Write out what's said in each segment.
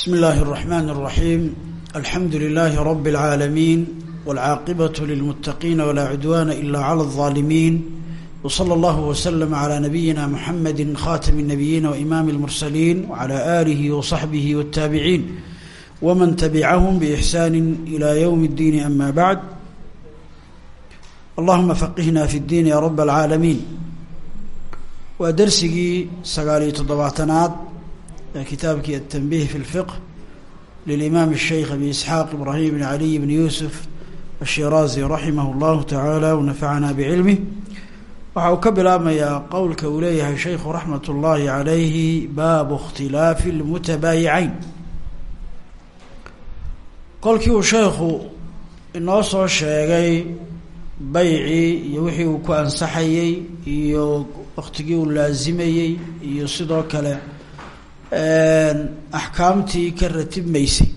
بسم الله الرحمن الرحيم الحمد لله رب العالمين والعاقبة للمتقين ولا عدوان إلا على الظالمين وصلى الله وسلم على نبينا محمد خاتم النبيين وإمام المرسلين وعلى آله وصحبه والتابعين ومن تبعهم بإحسان إلى يوم الدين أما بعد اللهم فقهنا في الدين يا رب العالمين ودرسي سقالي تضباطنات kitaabkii التنبيه في الفقه للإمام الشhيخ أبي إسحاaq إبراهيم بن علي بن يوسف الشhirازي رحimه الله taعالى ونفعna بعلمه waxa uu ka bilaabmayaa qowlka uu leeyahay شhaykhu رaحmaة الlahi عalayhi baabu اkhtilaafi الmuتabaayiعeyn kolkii uu sheekhu inoo soo sheegay baycii iyo wixii uu ku ansaxayey iyo waktigii uu laazimayey iyo sidoo kale axkaamtii ka ratibmaysay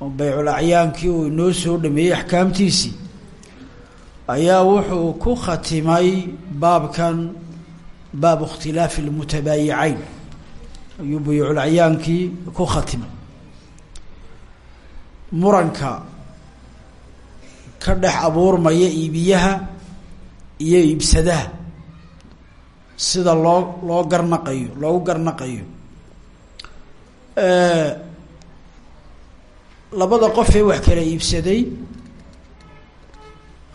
oo baycul acyaankii uu inoo soo dhameeyey axkaamtiisii. Ayaa wuxuu ku khatimay baabkan baabu ikhtilaafi lmutabaayicayn ayuu baycul acyaankii ku khatimay. Muranka ka dhex abuurmaya iibiyaha iyo iibsadaha sida loo loo garnaqayo loogu garnaqayo. Labada qof ee wax kala iibsaday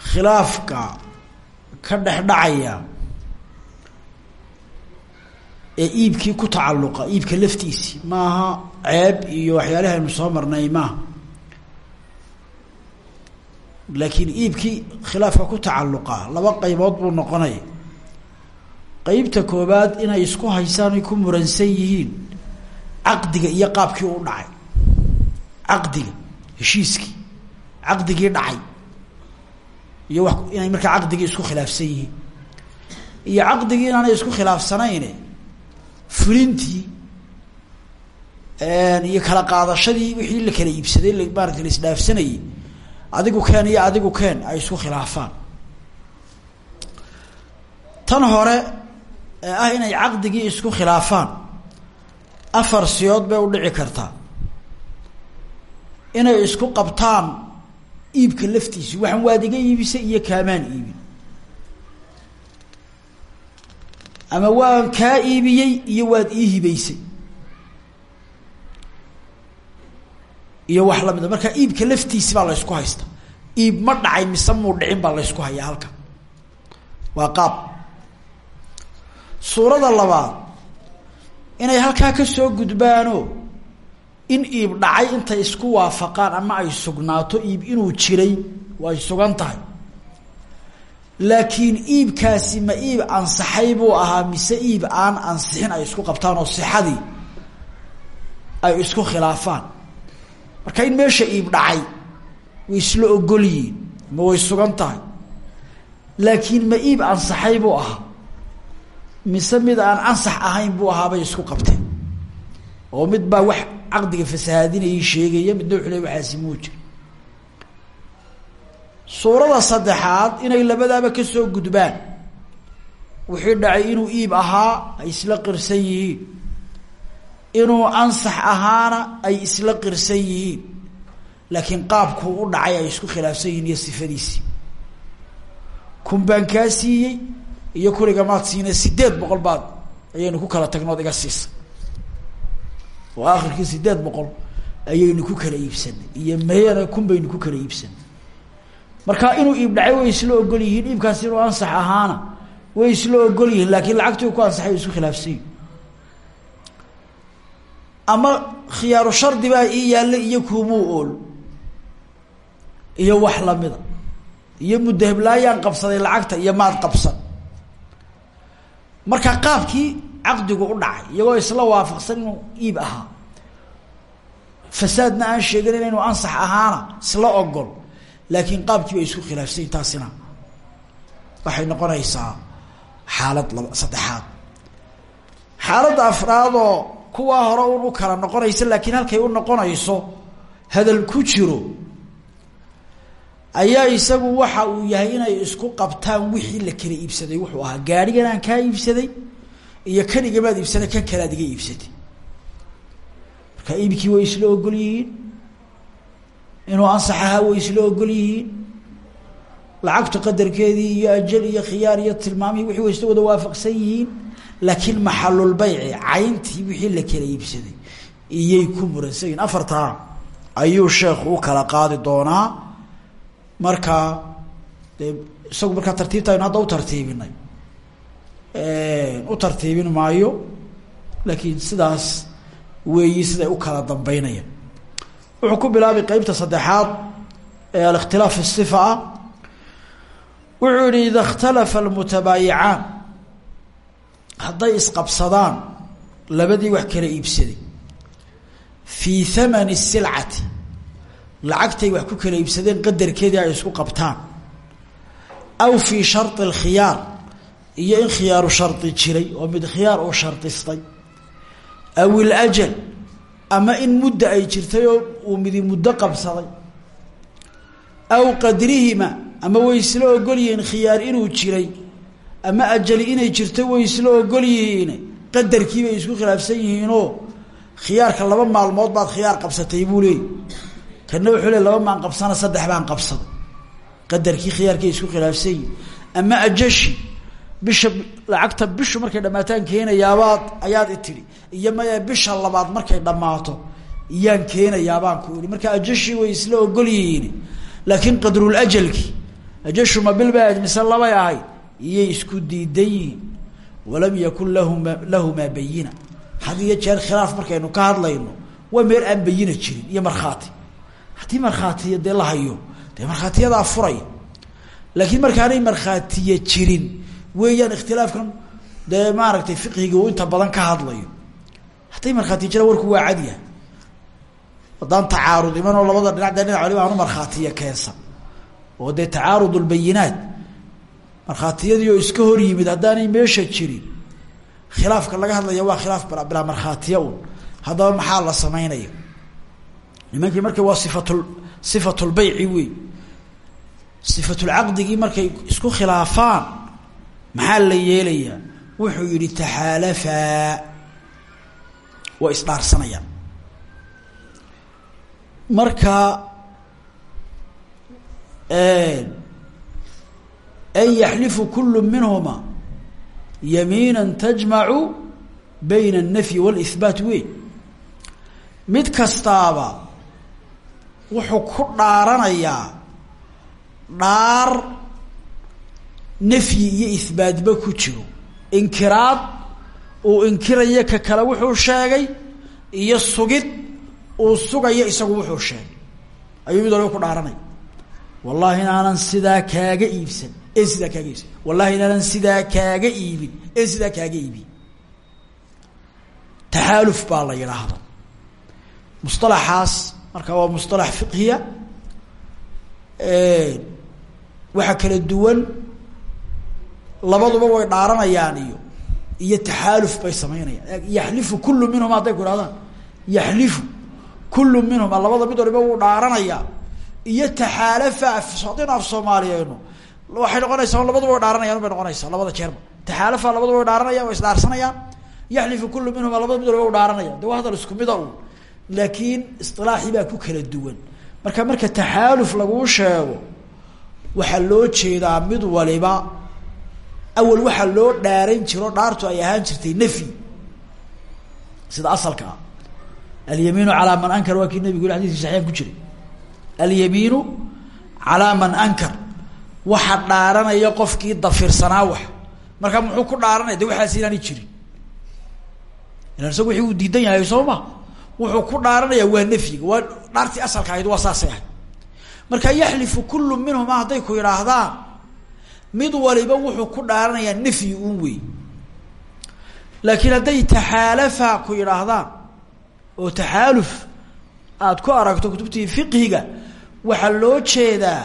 khilaafka ka dhex dhacaya ee iibkii ku tacalluqa iibka laftiisi maaha ceeb iyo waxyaalaha aynu soo marnay maaha. Laakiin iibkii khilaafka ku tacalluqa laba qaybood buu noqonaya qeybta koobaad inay isku haysaan ay ku muransan yihiin caqdiga iyo qaabkii u dhacay. Caqdiga heshiiskii caqdigii dhacay. Iyo wa inay markaa caqdigii isku khilaafsan yihiin. Iyo caqdigii inaanay isku khilaafsanayne fulintii iyo kala qaadashadii wixii la kala iibsaday maarata la isdhaafsanayay adigu keen iyo adigu keen ay isku khilaafaan. Tan hore ee ah inay caqdigii isku khilaafaan. Afar siyood bay u dhici kartaa. Inay isku qabtaan iibka laftiisi waxaan waad iga iibisay iyo kaamaan iibin. Ama waan kaa iibiyey iyo waad ii iyo wax lamida marka iibka laftiisi baa la ysku haysta. Iib ma dhacay mise muu dhicin baa la ysku hayaa halka waa qaab suurada labaad inay halkaa ka soo gudbaano in iib dhacay intay isku waafaqaan ama ay sugnaato iib inuu jiray way sugan tahay. Laakiin iibkaasi ma iib ansaxay buu ahaa mise iib aan ansixin ay isku qabtaan oo sixadii ay isku khilaafaan. Marka in meesha iib dhacay way isla ogol yihiin ma way sugan tahay. Laakiin ma iib ansaxay buu ahaa mise mid aan ansax ahayn buu ahaabay isku qabteen. Oo mid baa wax caqdiga fasahaadinayay sheegaya midna wuxuu le waxaasi muu jira. Suurada saddexaad inay labadaaba ka soo gudbaan. Wixii dhacay inuu iib ahaa ay isla qirsan yihiin. Inuu ansax ahaana ay isla qirsan yihiin. Laakiin qaabkuu u dhacay ay isku khilaafsan yihiin iyo sifadiisii kun siiyey iyo kuriga maad siina sideed boqol baad ayaynu ku kala tagnood iga siisa oo akhirkii sideed boqol ayaynu ku kala iibsanay iyo mayana kun baynu ku kala iibsanay marka inuu iib dhacay way isla ogol yihiin iibkaasi inuu ansax ahaana way isla ogol yihiin laakiin lacagtii ku ansaxay isku khilaafsan yihiin ama khiyaaru shardi baa ii yaalla iyo kuumuu ool iyo wax lamida iyo mudahiblaayaan qabsaday lacagta iyo maad qabsan marka qaabkii caqdigu u dhacay iyagoo isla waafaqsan inuu iib ahaa. Fasaadna aan sheeganin inuu ansax ahaana isla ogol laakiin qaabkii bay isku khilaafsayin taasina. Waxay noqonaysaa xaalad laba saddexaad. Xaaladda afraadoo kuwaa hore un u kala noqonaysa laakiin halkay u noqonayso hadal ku jiro ayaa isagu waxa uu yahay inay isku qabtaan wixii la kala iibsaday. Wuxuu ahaa gaadhigan aan kaa iibsaday iyo kan igamaad iibsaday kan kale ad iga iibsatay. Marka iibkii way isla ogol yihiin. Inuu ansaxahaa way isla ogol yihiin. Lacagtu qadarkeedii iyo ajal iyo khiyaar iyo tilmaamihii wixii way isla wada waafaqsan yihiin. Laakiin maxalulbeyci cayntii wixii la kala iibsaday iyay ku muransan yihiin afartaa ayuu sheekhu u kala qaadi doonaa markaa dee isagu markaa tartiibta aynu hadda u tartiibinay. U tartiibin maayo laakiin sidaas weeyi siday u kala dambeynayaan wuxuu ku bilaabay qeybta saddexaad ee alikhtilaaf isifa ah wuxuu yihi ida ikhtalafa almutabaayicaan hadday isqabsadaan labadii wax kala iibsaday. Fii thamani silcati lacagtay wax ku kala iibsadeen qadarkeedii ay isku qabtaan. Aw fii shardi alkhiyaar iyo in khiyaaru shardi jiray oo mid khiyaar uu shardistay aw ilajal ama in mudda ay jirtay oo uu midi muddo qabsaday. Aw qadrihima ama way isla ogol yihiin khiyaar inuu jiray ama ajali inay jirto way isla ogol qadarkii bay isku khilaafsan yihiinoo khiyaarka laba maalmood baad khiyaar qabsatay buu leey kana wuxuu le laba maan qabsana saddex baan qabsaday qadarkii khiyaarkay isku khilaafsan ama ajashi bisha lacagta bishu markay dhamaataan keenayaabaad ayaad itidhi iyo maya bisha labaad markay dhammaato iyaan keenayaabaan ku ihi marka ajashi way isla ogol yihiin. Laakiin qadrulajalki ajashu ma bil bay ahayd mise labay ahayd iyay isku diidan walam yakun lahuma lahumaa bayina. Had iyo jeer khilaaf markaynu ka hadlayno waa meel aan bayina jirin iyo markhaati haddii markhaatiya dee la hayo dee markhaatiyadaa furaya laakiin markaanay markhaatiya jirin weeyaan ikhtilaafkan dee maaragtay fiqhiga uu inta badan ka hadlayo. Hadday markhaatiya jiraan warku waa cadyahay haddaan tacaarud imanoo labada dhinac dee dhinac waliba aanu markhaatiya keensan. Oo dee tacaarud lbayinaat markhaatiyadii iska hor yimid haddaanay meesha jirin khilaafka laga hadlaya waa khilaaf bilaa markhaatiya un haddaba maxaa la samaynaya nimankii marka waa sifatul sifatulbayci wey sifatulcaqdigii markay isku khilaafaan maxaa la yeelayaa? Wuxuu yidhi taxaalafaa way isdhaarsanayaan. Marka an yaxlifu kulu minhuma yamiina tajmacu bayna alnafyi wاlihbaat wey mid kastaaba wuxuu ku dhaaranayaa dhaar nafyi iyo ihbaatba ku jiro. Inkiraad uu inkirayo ka kale wuxuu sheegay iyo sugid uu sugayo isagu wuxuu sheegay. Ayuu mid waliba ku dhaaranaya wallahi inaanan sidaa kaaga iibsan ee sidaa kaaga iibsan. Wallahi inaanan sidaa kaaga iibin ee sidaa kaaga iibin. Taxaaluf baa la yidhaahda musطalaxaas marka waa musطalax fiqhiya waxaa kala duwan labaduba way dhaaranayaan iyo iyo taxaaluf bay samaynayaan. Yaxlifu kulu minhuma hadday ku ihahdaan yaxlifu kulu minhuma labada mid waliba wuu dhaaranayaa iyo taxaalafa haddaynu af soomaaliyeyno waxay noqonaysaa labaduba way dhaaranayaan bay noqonaysaa labada jeerba. Taxaalafa labaduba way dhaaranayaan way isdhaarsanayaan yaxlifu kulu minhuma labada mid waliba u dhaaranaya. De isku mida un laakiin isilaaxii baa ku kala duwan. Marka marka taxaaluf laguu sheego waxaa loo jeedaa mid waliba awal waxaa loo dhaaran jiro dhaartu ay ahaan jirtay nafyi sida asalka ah. Alyamiinu calaa man ankar waa kii nabigu yiri xadiiskii saxiixan ku jiray. Alyamiinu calaa man ankar waxa dhaaranaya qofkii dafirsanaa wax. Marka muxuu ku dhaaranaya de waxaas inaanay jirin. Ilan isaga wixii uu diidan yahay soo ma wuxuu ku dhaaranaya waa nafyiga waa dhaartii asalka ahayd waa saasay ahayd. Marka yaxlifu kulu minhuma hadday ku yidhaahdaan mid waliba wuxuu ku dhaaranayaa nafyi un wey laakiin hadday taxaalafa ku yidhaahdaan oo taxaaluf aada ku aragto kutubtii fiqhiga waxaa loo jeedaa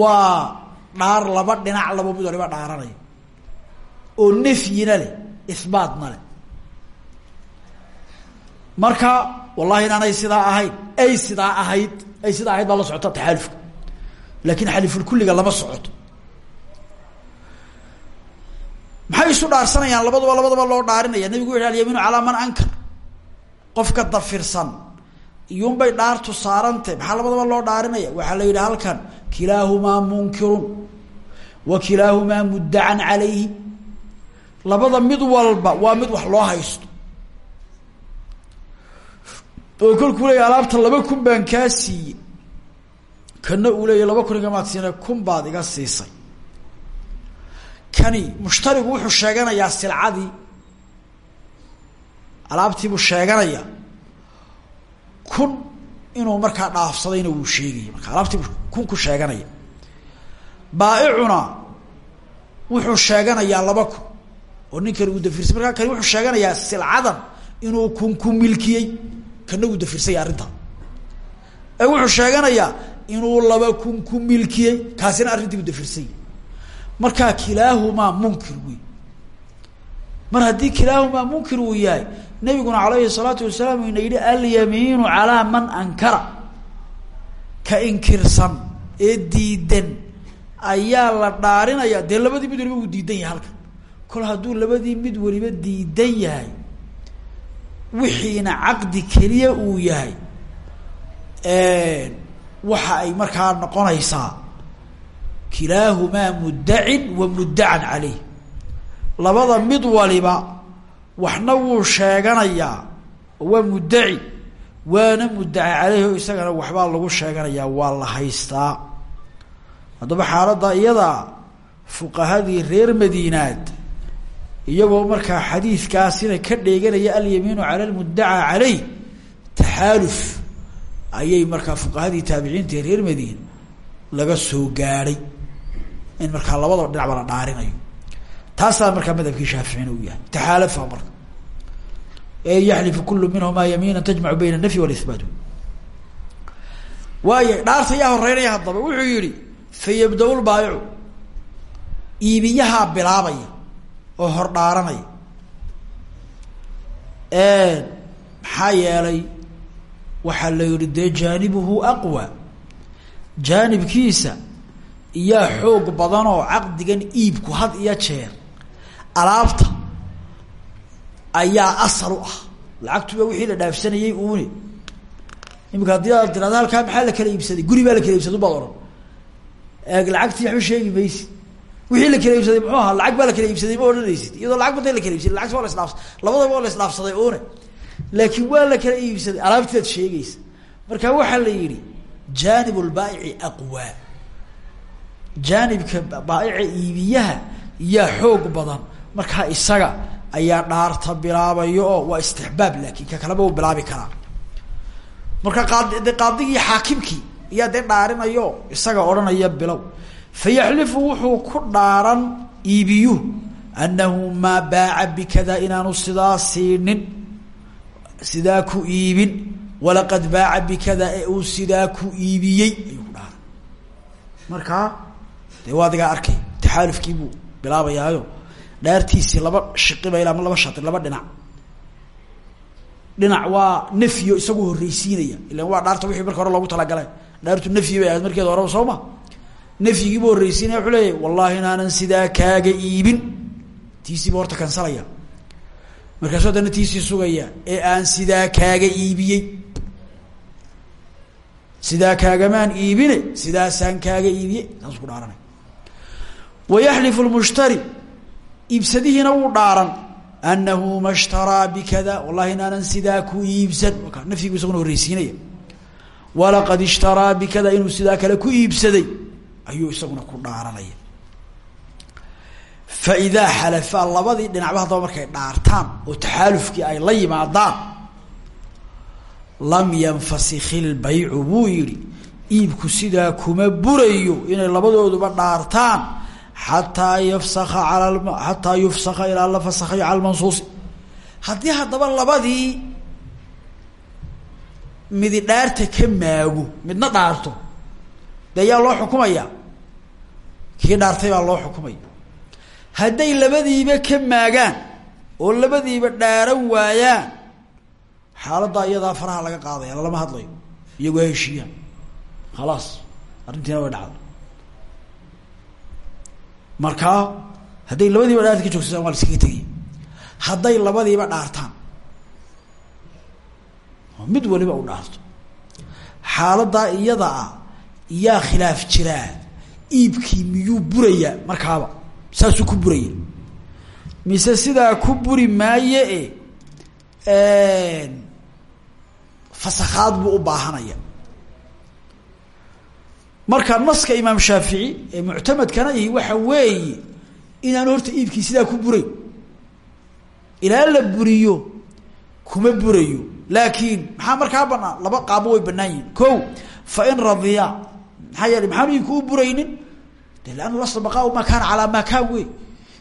waa dhaar laba dhinac labo mid waliba dhaaranaya oo nafyina leh ihbaatna leh marka wallahi inaanay sidaa ahayn ay sidaa ahayd ay sidaa ahayd baa la socota taxaalufka laakiin xalifulkulliga lama socoto. Maxay isu dhaarsanayaan? Labaduba labadaba loo dhaarinaya. Nabigu wuxu alyamiinu calaa man ankar. Qofka dafirsan iyuunbay dhaartu saarantay maxaa labadaba loo dhaarinaya? Waxaa la yidhi halkan kilaahumaa munkirun wa kilaahumaa muddacan calayhi. Labada mid walba waa mid wax loo haysto oo kolkuu leeya alaabta laba kun baan kaa kana uu leeya laba kun igamaad siina kun baad iga siisay. Kani mushtarigu wuxuu sheeganayaa silcadii alaabtiibuu sheeganaya. Kun inuu markaa dhaafsadayna wuu sheegaya marka alaabtiibu kun ku sheeganaya. Baaicuna wuxuu sheeganayaa laba kun. Oo ninkani uu dafirsay markaa kani wuxuu sheeganayaa silcadan inuu kun ku milkiyey kana uu dafirsaya arrintaa ee wuxuu sheeganayaa inuu laba kun ku milkiyey kaasina arrintii u dafirsay markaa kilaahumaa munkir wey mar haddii kilaahumaa munkir uu yahay nabiguna alayhi salaatu wasalaam ina yihi alyamiinu calaa man ankara. Ka inkirsan ee diidan ayaa la dhaarinaya. Dee labadii mid waliba uu diidan yahay halkan. Kol hadduu labadii mid waliba diidan yahay wixiina caqdi keliya uu yahay waxa ay markaa noqonaysaa kilaahumaa muddacin wa muddacan caleyh. Labada mid waliba waxna wuu sheeganayaa oo waa muddaci waana muddaca caleyhi oo isagana waxbaa lagu sheeganayaa waa la haystaa. Haddaba xaaladda iyadaa fuqahadii reer madiinaad iyagoo markaa xadiidkaasina ka dheeganaya alyamiinu cala lmuddaca caleyh taxaaluf. Ayay markaa fuqahadii taabiciinta reer madiina laga soo gaadhay in markaa labadaba dhinacba la dhaarinayo. Taasaa markaa madhabkii shaaficina u yahay. Taxaalafa marka. Yaxlifu kulu minhumaa yamiina tajmacu bayna anafyi walisbaat. Waayo dhaarta yaa horeynaya haddaba wuxuu yihi fayabda lbaayicu iibiyahaa bilaabaya oo hor dhaaranaya maxaa yeelay waxaa la yihi dee jaanibuhu aqwa. Jaanibkiisa iyaa xoog badanoo caqdigan iibku had iyo jeer alaabta ayaa asal u ah. Lacagtuba wixii la dhaafsanayey uune imika haddii aad tirahda halkaa maxaa la kala iibsaday? Guri baa la kala iibsaday ubaad ohan lacagtii waxba sheegi maysi wixii la kala iibsaday muxuu ahaa? Lacag baa la kala iibsaday ma odhanaysid. Iyadoo lacag bada la kala iibsaday lacagta waa la isdhaafs labadaba waa la isdhaafsaday uune laakiin waa la kala iibsaday. Alaabtiiad sheegaysa. Marka waxaa la yihi jaanib lbaaici aqwaa jaanibka baaica iibiyaha yaa xoog badan. Markaa isaga ayaa dhaarta bilaabayo oo waa istixbaab laakin ka kaleba u bilaabi karaa. Marka qaad qaadigii xaakimkii dhaarinayo isaga odhanaya bilow fayaxlifu wuxuu ku dhaaran iibiyuhu annahu maa baaca bikada inaanu sidaa siinin sidaa ku iibin walaqad baaca bikada ee uu sidaa ku iibiyey ayuu ku dhaaran markaa dee waa adigaa arkay taxaalufkiibuu bilaabayaayo dhaartiisii laba shiqiba ilaa ama laba shati laba dhinac dhinac waa nafyo isagu horreysiinaya ilan waa dhaarta wixii marka hore loogu talagalay dhaartu nafyi bay ahayd markeeda horeba soo ma nafyigiibu horreysiinaya wuxuu leeyahy wallahi inaanan sidaa kaaga iibin. Tiisiiba horta kansalaya. Markaasuu haddana tiisii sugaya ee aan sidaa kaaga iibiyey. Sidaa kaagamaan iibine sidaasaan kaaga iibiyey. Saasuu ku dhaaranay. Wayaxlifu lmushtari iibsadihiina wuu dhaaran. Anahu ma bikada. Wallahi inaanan sidaa ku iibsan. Nafyigu isaguna horreysiinaya walaqad ishtaraa bikada inuu sidaa kale ku iibsaday ayuu isaguna ku dhaaranaya. Faidaa xalafaa labadii dhinacba haddaba markay dhaartaan oo taxaalufkii ay la yimaadaan lam yanfasik ilbaycu buu yihi iibku sidaa kuma burayo inay labadooduba dhaartaan xataa yafsaka ala xataa yufsaka ilaa la fasakayo cala lmansuusi haddii haddaba labadii midi dhaarta ka maago midna dhaarto dee yaa loo xukumaya kii dhaartay baa loo xukumaya hadday labadiiba ka maagaan oo labadiiba dhaaran waayaan xaaladdaa iyadaa faraha laga qaadaya lalama hadlayo. Iyagoo heshiiyaan. Khalaas arrintiina way dhacda markaa hadday labadiiba dhaarta ka joogsadaan waa la iskaga tegaya hadday labadiiba dhaartaan mid waliba u dhaarto. Xaaladaa iyada ah yaa khilaaf jiraa iibkii miyuu burayaa markaaba? Saasuu ku buraya. Mise sidaa ku buri maaye e fasakhaad buu u baahanaya. Marka naska imaam shaafici ee muctamadkana ihi waxa weeye inaanu horta iibkii sidaa ku burayn ilaa la buriyo kuma burayo. Laakiin maxaa markaa banaan laba qaabo way banaan yihiin ko fa in radiya maxaa yeelay maxaanu iibku u buraynin? De lanna lasla baqaa maa kaana calaa maa kaan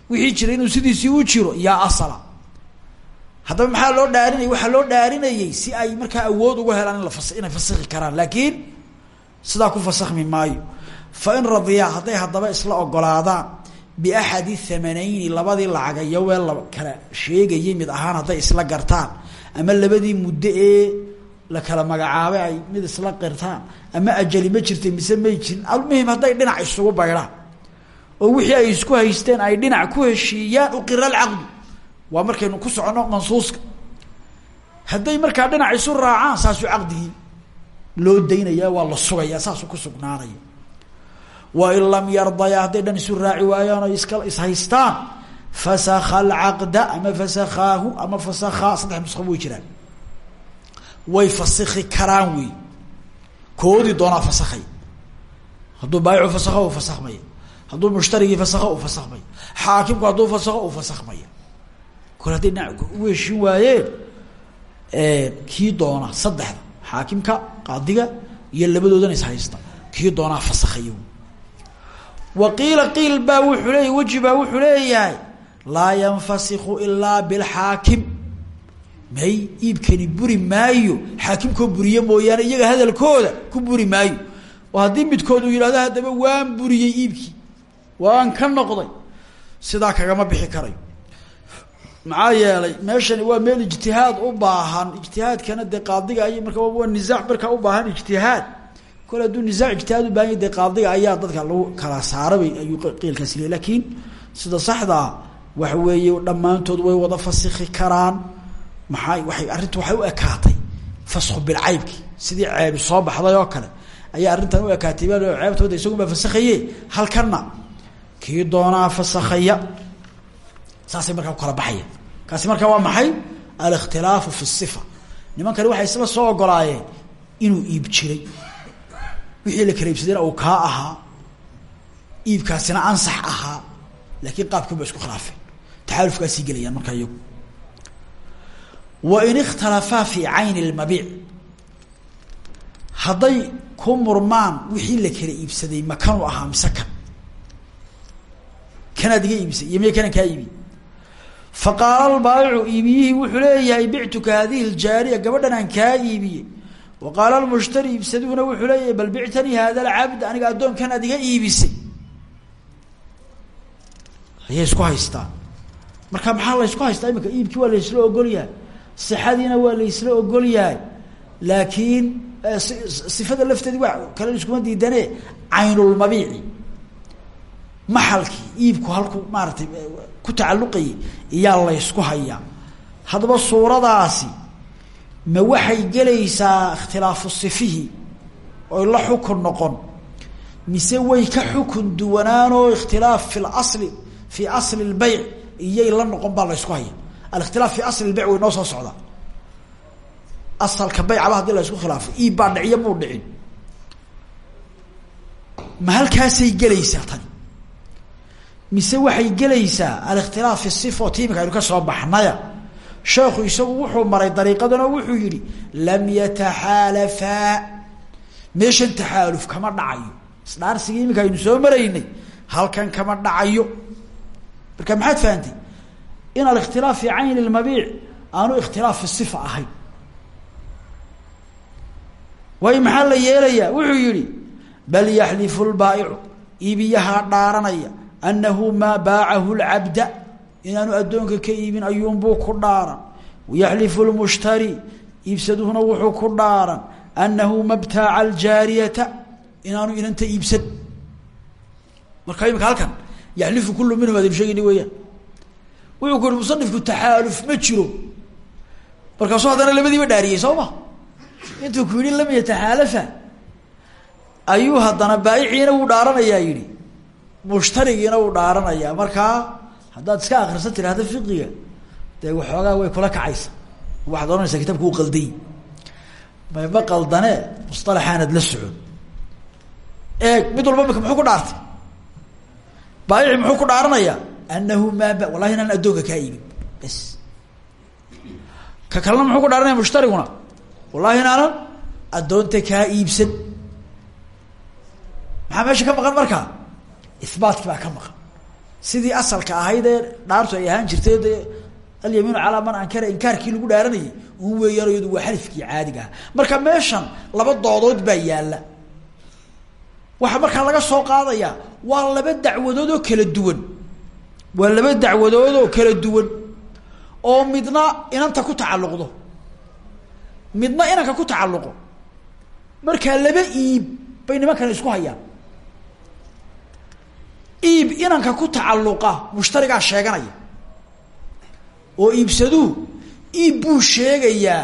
wixii jira inuu sidiisii u jiro yaa asala. Haddaba maxaa loo dhaarinaya waxaa loo dhaarinayay si ay markaa awood uga helaan in la fas inay fasakhi karaan. Laakiin sidaa ku fasakhmi maayo. Fa in radiya hadday haddaba isla ogolaadaan biaxadi thamanayni labadii lacagayo weel la kala sheegayay mid ahaan hadday isla gartaan ama labadii muddo ee la kala magacaabay ay mid isla qirtaan ama ajali ma jirtay mise may jirin. Almuhim hadday dhinac isugu baydhaan oo wixii ay isku haysteen ay dhinac ku heshiiyaan uqira alcaqdu waa markaynu ku soconno mansuuska. Hadday markaa dhinac isu raacaan saasuu caqdigii loo daynaya waa la sugayaa saasuu ku sugnaanaya wain lam yardaya hadday dhan isu raaci waayaan o iska ishaystaan fasakha alcaqda ama fasakhaahu ama fasakhaa saddex nusqa way way fasikhi karaan wey koodii doonaa fasakhay. Hadduu baayicu fasakho u fasakhmaya hadduu mushtarigii fasakho u fasakhmaya xaakimku hadduu fasakho u fasakhmaya kol hadday dhinac waayeen kii doona saddexda xaakimka qaadiga iyo labadoodana ishaysta kii doonaa fasakhaya wa qiila qiil baa wuxuu leeya weji baa wuxuu leeyahay laa yanfasiku ilaa bilxaakim may iibkani buri maayo xaakimkoo buriye mooyaane iyaga hadalkooda ku buri maayo. Oo midkood uu yidhahdo haddaba waan buriyey iibkii waan ka noqday. Sidaa kagama bixi karayo. Maxaa meeshani waa meel ijtihaad u baahan. Ijtihaadkana dee qaadiga ay marka waa nisaac markaa u baahan ijtihaad. Kole hadduu nisaac ijtihaad u baahan qaadiga ayaa dadka lagu kala saarabay ayuu qiilkaasi le laakiin sida saxdaa waxa weeye dhammaantood way wada fasikhi karaan maxaa waay arrintu waxay u ekaatay fasku bilcaybki sidii ceebi soo baxday oo kale ayaa arrintan u ekaatay baa ceebtooda isagunbaa fasakhaye halkana kii doonaa fasakhaya saasay markaa ku kala baxaya kaasi markaa waa maxay? Alikhtilaafu fi sifa. Nimankani waxay isla soo ogolaayeen inuu iib jiray. Wixii la kala iibsadayna uu kaa ahaa iibkaasina ansax ahaa laakiin qaabkiin ba isku khilaafeen. Taxaalufkaasii gelayaan markaa iyagu wain ikhtalafaa fi cayni lmabiic hadday ku murmaan wixii la kala iibsaday makanu ahaa mise kan kanaad iga iibisay iyo miya kanan kaa iibi? Faqaala albaayicu iibiyihii wuxuu leeyahay bictuka hadihi ljaariya gabadhan aan kaa iibiyey. Wa qaala lmushtari iibsaduhuna wuxuu leeyahay bal bictanii hada alcabd aniga addoonkan aad iga iibisay. Ayay isku haystaan marka maxaa la ysku haystaa? Iibkii waa laysla ogolyahay sixadiina waa laysla ogolyahay laakiin sifada lafteedi wa kale iskuma diidane caynulmabiici maxalkii iibku halku maaratay ku tacalluqayay iyaa laysku hayaa haddaba suuradaasi ma waxay gelaysaa ikhtilaafu sifihi oy la xukun noqon mise way ka xukun duwanaanoo ikhtilaaf fi lasli fii asli lbeyc iyay la noqon baa laysku haya alikhtilaaf fi asli lbeyc way noo soo socdaa asalka beycaba haddii la ysku khilaafo iib baa dhiciyo muu dhicin ma halkaasay gelaysaa tani mise waxay gelaysaa alikhtilaaf fi sifa oo tiimika aynu ka soo baxnaya sheekhu isagu wuxuu maray dariiqadan oo wuxuu yihi lam yataxaalafaa meeshan taxaaluf kama dhacayo isdhaarsigii iminka aynu soo maraynay halkan kama dhacayo marka maxaad fahantay in alikhtilaaf fi cayni lmabiic aanu ikhtilaaf fi sifa ahayn. Waayo maxaa la yeelayaa? Wuxuu yihi bal yaxlifu lbaa'icu iibiyahaa dhaaranaya anahu maa baacahu lcabda inaanu addoonka ka iibin ayuunbuu ku dhaaran. Wayaxlifu lmushtari iibsaduhuna wuxuu ku dhaaran anahu mabtaaca aljaariyata inaanu inanta iibsan. Marka imika halkan yaxlifu kullu minhum adaynu sheegayna weeyaan wuxuu ku yihi musanifku taxaaluf ma jiro. Markaasuu haddana labadiiba dhaariyey soo ma? Intuu ku yidhi lam yataxaalafa. Ayuu haddana baayiciina wuu dhaaranayaa yidhi. Mushtarigiina wuu dhaaranayaa. Markaa haddaad iska akrisan tirahda fiqiga dee waxoogaa way kula kacaysa. Waxaad ohanaysaa kitabku u qalday. Mayma qaldane musalaxaanad la socon. Eeg mid walba mika muxuu ku dhaartay? Baayici muxuu ku dhaaranayaa anahu maa wallahi inaan addoonka kaa iibin bes ka kalena muxuu ku dhaaranaya mushtariguna wallahi inaanan addoonta kaa iibsan maxaa meesha ka maqan markaa ihbaatkii baa ka maqan sidii asalka ahayd ee dhaartu ay ahaan jirtay dee alyamiinu calaa man ankara inkaarkii lagu dhaaranayay un weeyaan iyadu waa xalifkii caadiga marka meeshan laba doodood baa yaalla waxaa markaa laga soo qaadayaa waa laba dacwadood oo kala duwan waa laba dacwadood oo kala duwan oo midna inanta ku tacalluqdo. Midna inanka ku tacalluqo. Markaa laba iib bay nimankani isku hayaan. Iib inanka ku tacalluqa mushtarigaa sheeganaya. Oo iibsaduu iib buu sheegayaa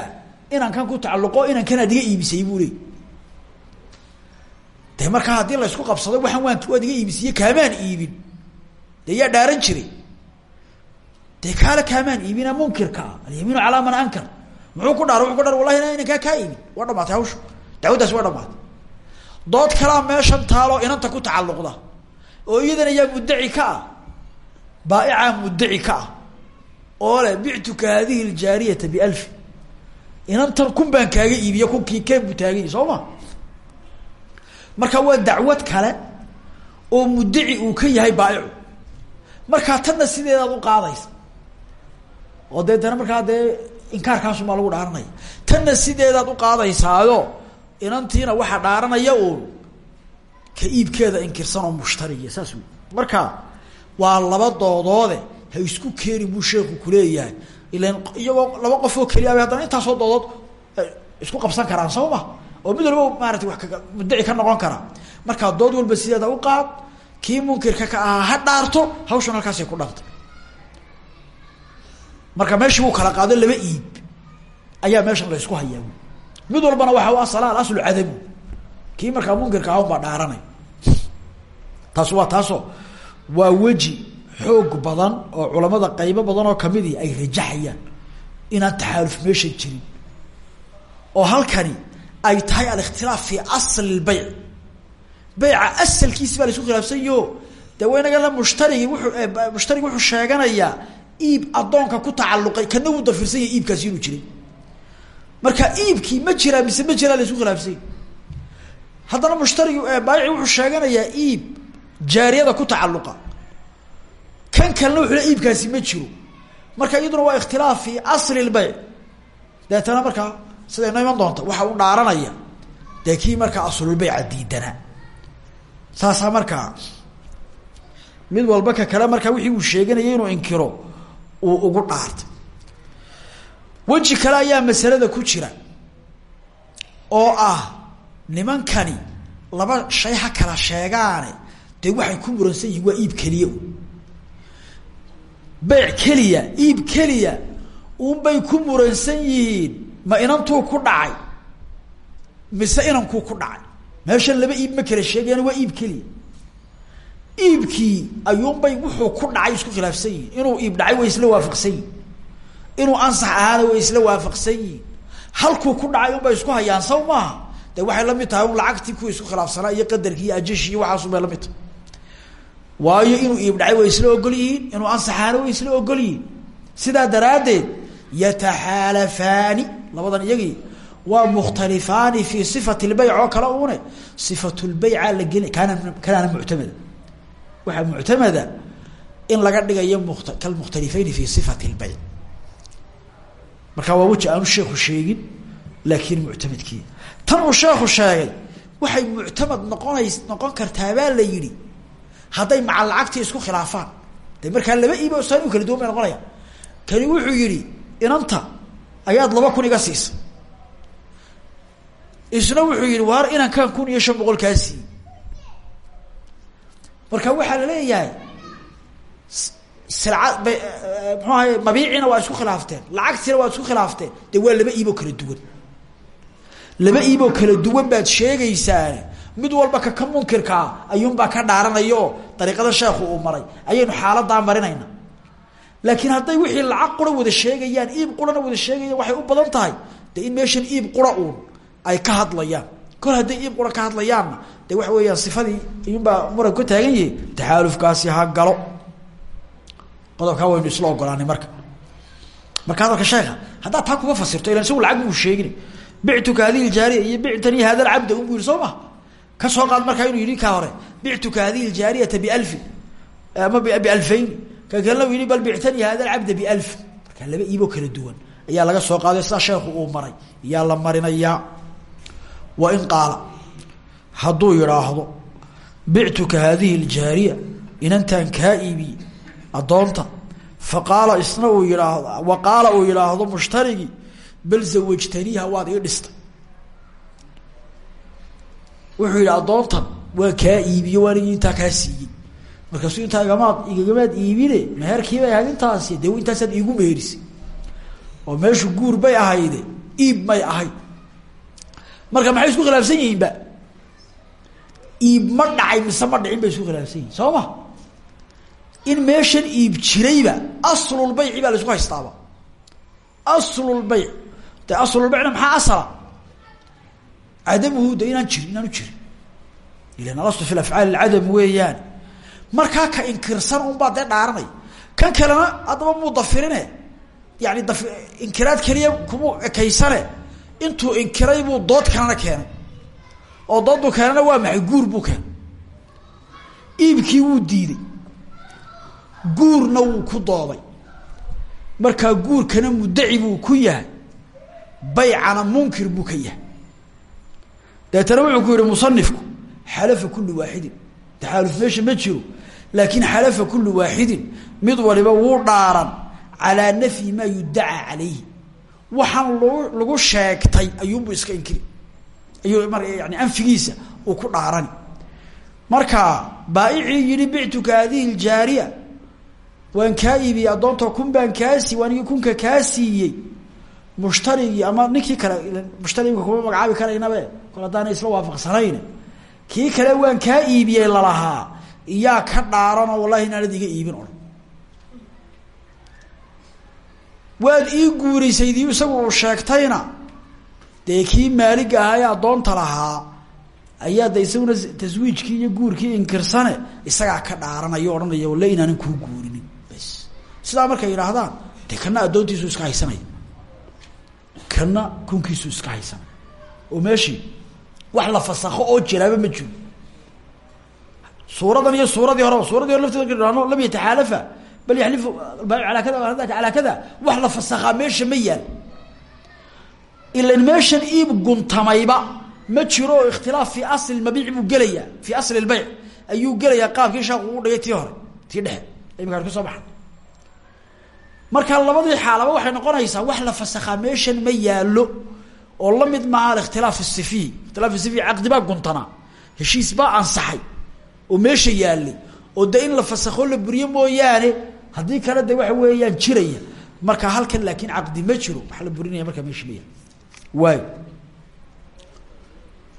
inankan ku tacalluqo inankan adiga iibisay buu leey de markaa haddii la isku qabsado waxaan waan waad iga iibisiye kaamaan iibin yaa dhaaran jiray? Dee kaale kaamaan iibina munkirka ah alyamiinu man ankar. Muxuu ku dhaar wuxuu ku dhaar wallahi ina inankaa kaa iibin. Waa dhamaatay hawsha dacwaddaasi waa dhamaatay dood kalaa meeshan taaloo inanta ku tacalluqda. Oo iyadana yaa muddaci ka ah. Baaicaa muddaci ka ah. Oo le bictuka hadihi ljaariyata bialfi. Inantan kun baan kaaga iibiye kunkii keen buu taagany soo ma? Marka waa dacwad kale oo muddaci uu ka yahay baaicu markaa tanna sideedaad u qaadaysa. oo dee dana markaa dee inkaarkaasumaa lagu dhaaranaya tanna sideedaad u qaadaysaayo inantiina waxaa dhaaranaya uun ka iibkeeda inkirsan oo mushtariya saas marka waa laba doodoode ha isku keeni buu sheeku kuleeyahay ilan iyagoo laba qof oo keliya bay haddana intaasoo doodood isku qabsan karaan soo oo mid walba maarata wa ka muddaci ka noqon karaa markaa dood walba sideeda u qaad kii munkirka ka ahaa ha dhaarto hawshan halkaasay ku dhantay marka meeshii wuu kala qaado laba iib ayaa meeshan la isku hayaa. Mid walbana waxa u asala alaslu cadamu kii markaa munkirka ahan baa dhaaranay. Taas waa taasoo waa weji xoog badan oo culamada qaybo badan oo kamidii ay rajaxayaan inaan taxaaluf meesha jirin. Oo halkani ay tahay alikhtilaaf fi asli lbayc beyca asalkiisi baa la isku khilaafsan yaho. Dee waynagala mushtarigi wuuu mushtarigi wuxuu sheeganayaa iib addoonka ku tacalluqay kana wuu dafirsan yahay iibkaasi inuu jiray. Marka iibkii ma jiraa mise ma jiraa la isku khilaafsany haddana mushtarigi baayici wuxuu sheeganayaa iib jaariyada ku tacalluqa. Kan kalena wuxuu iibkaasi ma jiro. Marka iyaduna waa ikhtilaaf fi asli lbayc deetana markaa siday noo iman doonta? Waxa u dhaaranaya. Dee kii markaa aslulbayca diidana saasaa markaa mid walba ka kale markaa wixii uu sheeganayay inuu inkiro uu ugu dhaartay weji kale ayaa masalada ku jira oo ah nimankani laba shay ha kala sheegaane dee waxay ku muransan yihiin waa iib keliya beyc keliya iib keliya unbay ku muransan yihiin ma inantuu ku dhacay? Mise inankuu ku dhacay meeshan laba iib ma kala sheegayaan waa iib keliya iibkii ayuunbay wuxuu ku dhacay isku khilaafsan yihiin inuu iib dhacay way isla waafaqsan inuu ansax ahaana way isla waafaqsan yihiin ku dhacay unbay isku hayaan saw maaha? De waxay la mid tahay un lacagtii kuwa isku khilaafsanaa iyo qadarkii iyo ajashi iyo waxaasun bay waayo inuu iib dhacay way isla ogol yihiin inuu ansax ahaana way isla ogol yihiin. Sidaa daraaddeed yataxaalafaani labadan iyagii waa mukhtalifaani fi sifati lbayc oo kale une sifatu lbayca la geli kaana kanaana muctamada waxaa muctamada in laga dhigayo mkt kalmukhtalifeyni fi sifati lbayc marka waa weji aanu sheeku sheegin laakiin muctamadkii tan uu sheekhu sheegay waxay muctamad noqonays noqon kartaabaa la yidhi hadday maca lacagtii isku khilaafaan. De markaa laba iibo saan u kala duwan bay noqonaya kani wuxuu yihi inanta ayaad laba kun iga siisay isna wuxuu yihi waar inankaan kun iyo shan boqol kaa siiyey. Marka waxaa la leeyahay silca ba mxuu ahay mabiiciina waa isku khilaafteen lacagtiina waa isku khilaafteen. Dee waa laba iiboo kala duwan. Laba iiboo kala duwan baad sheegaysaane mid walba ka ka munkirkaa ayuunbaa ka dhaaranaya oo dariiqada sheekhu uu maray. Ayaynu xaaladaa marinayna. Laakiin hadday wixii lacag qura wada sheegayaan iib qurana wada sheegayaan waxay u badan tahay. Dee in meeshan iib qura uun ay ka hadlayaan. Kol hadday iib qura ka hadlayaanna de waxa weeyaan sifadii iyuunbaa muran ku taagan yihi taxaalufkaasi ha galo. Qodobkaa waynu isla ogolaanay marka. Marka hadalka sheeka haddaad taa kuma fasirto ilan isagu lacag buu sheegin bictuka hadihi ljaariya iyo bictanii hada lcabda unbu yihi soo ka soo qaad markaa inuu yihi kaa hore bictuka hadihi ljaariyata bialfin ama bialfayn ka kalena u yihi bal bictanii hada lcabda bialfin marka laba iiboo kala duwan ayaa laga soo qaaday sidaa sheekhu uu maray iyaa la marinayaa wa in qaala hadduu yidhaahdo bictuka hadihi ljaariya inantaan kaa iibiyey addoonta. Faqaala isna uu yihaahdo wa qaala uu yidhaahdo mushtarigii bal zawajtaniiha waad ii dhistay. Wuxuu yidhi addoontan waa kaa iibiye waanigi intaa kaa siiyey. Markaasuu intaa igamaad igagamaad iibine meherkiibay ahayd intaasi dee intaasaad iigu meherisay oo meeshu guur bay ahayde iib may ahayd marka maxay isku khilaafsan yihiinba? Iib ma dhacay mise ma dhicin bay isku khilaafsan yihiin soo ma? In meeshan iib jirayba aslulbayci baa la isku haystaaba. Aslulbayc de aslulbaycna maxaa asala? Cadamuhu de inaan jirin inaan u jirin. Ilan alastu fi afcaal cadam weeyaan. Markaa ka inkirsan unbaa dee dhaaranay. Kan kalena haddaba muu dafirine yani da inkiraad keliya kumu ekaysane intuu inkiray buu dood kalena keenay. Oo dooddu keenana waa maxay? Guur buu keenay. Iibkii wuu diiday. Guurna wuu ku dooday markaa guurkana muddaci buu ku yahay. Baycana munkir buu ka yahay. Deetana wuxuu ku yihi musanifku xalafa kulli waaxidin. Taxaaluf meesha ma jiro laakiin xalafa kulli waaxidin. Mid waliba wuu dhaaran calaa nafyi maa yudacaa calayhi waxaan lagu lagu sheegtay ayuunbu iska inkiri. Ayuu mar yani anfigiisa uu ku dhaarani. Marka baaicii yihi bictuka hadihi ljaariya waan kaa iibiyey addoonta kun baan kaa sii waanigii kunka kaa siiyey. Mushtarigii ama ninkii kale mushtarigka kuma magacaabi karaynabe kol haddaana isla waafaqsanayn. Kii kale waan kaa iibiyey lalahaa. Iyaa ka dhaaranoo wallahi inaanad iga iibin odhan waad ii guurisaydii isagu uu sheegtayna. Dee kii maaliga ahaa ee addoonta lahaa. Ayaa de isaguna taswiijkii iyo guurkii inkirsane isagaa ka dhaaranaya odhanaya walle inaanan kuu guurinin. Bas. Sidaa markay yidhaahdaan dee kana addoontiisu iska haysanaya kana kunkiisu iska haysanaya oo meeshii wax la fasakho oo jiraaba ma jiro. Suuradan iyo suuradii horeba suuradii hore lafteeda kahano lam yataxaalafa bal yaxlifu baayu alaa kada alaa kada wax la fasakhaa meesha ma yaal ilan meeshan iib guntamayba ma jiro oo ikhtilaaf fii asli mabiic buu gelayaa fii asli lbayc ayuu gelayaa qaabkii sheekhu uu dhigay tii hore tii dhexe imika ka soo baxa marka labadii xaalaba waxay noqonaysaa wax la fasakhaa meeshan ma yaalo oo la mid maaha alikhtilaaf isifiy ikhtilaaf isifiy caqdi baa guntanaa heshiis baa ansaxay oo meesha yaalay oo de in la fasakho la buriyo mooyaane haddii kale de waxa weeyaan jiraya marka halkan laakiin caqdi ma jiro waxa la burinaya markaa meesha ma yaal waayo.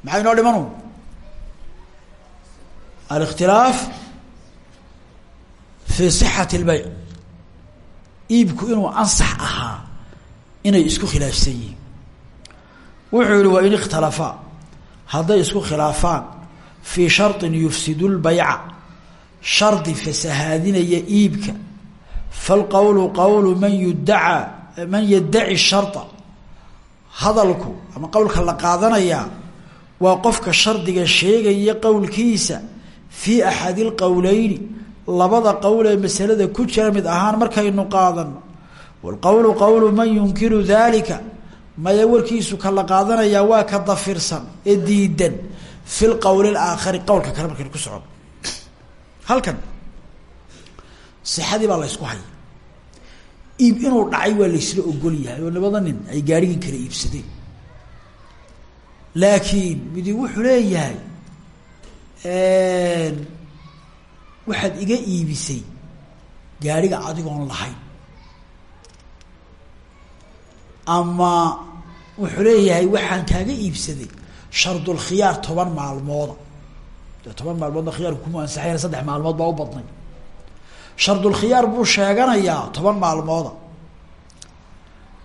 Maxaa inoo dhimanu alikhtilaaf fi sixati اlbayc iibku inuu ansax ahaa inay isku khilaafsan yihiin. Wuxuu yihi waa in ikhtalafaa hadday isku khilaafaan fii sharطin yufsidu lbayca shardi fasahaadinaya iibka falqowlu qowlu man yudacaa man yaddaci sharطa hadalku ama qowlka la qaadanayaa waa qofka shardiga sheegaya qowlkiisa fii axadi lqowleyni labada qowl ee masalada ku jira mid ahaan markaynu qaadano. waalqowlu qowlu man yunkiru dalika maya warkiisu ka la qaadanayaa waa ka dafirsan ee diidan fi lqowli alaakhari qowlka kale markaynu sixadii baa la ysku haya iib inuu dhacay waa laysla ogol yahay oo labada nin ay gaarigin kala iibsadeen. Laakiin midi wuxuu leeyahay waxaad iga iibisay gaariga adigoon lahayn. Ama wuxuu leeyahay waxaan kaaga iibsaday shardulkhiyaar toban maalmooda dee toban maalmoodna khiyaarku kuma ansaxayn saddex maalmood baa u badnay shardulkhiyaar buu sheeganayaa toban maalmooda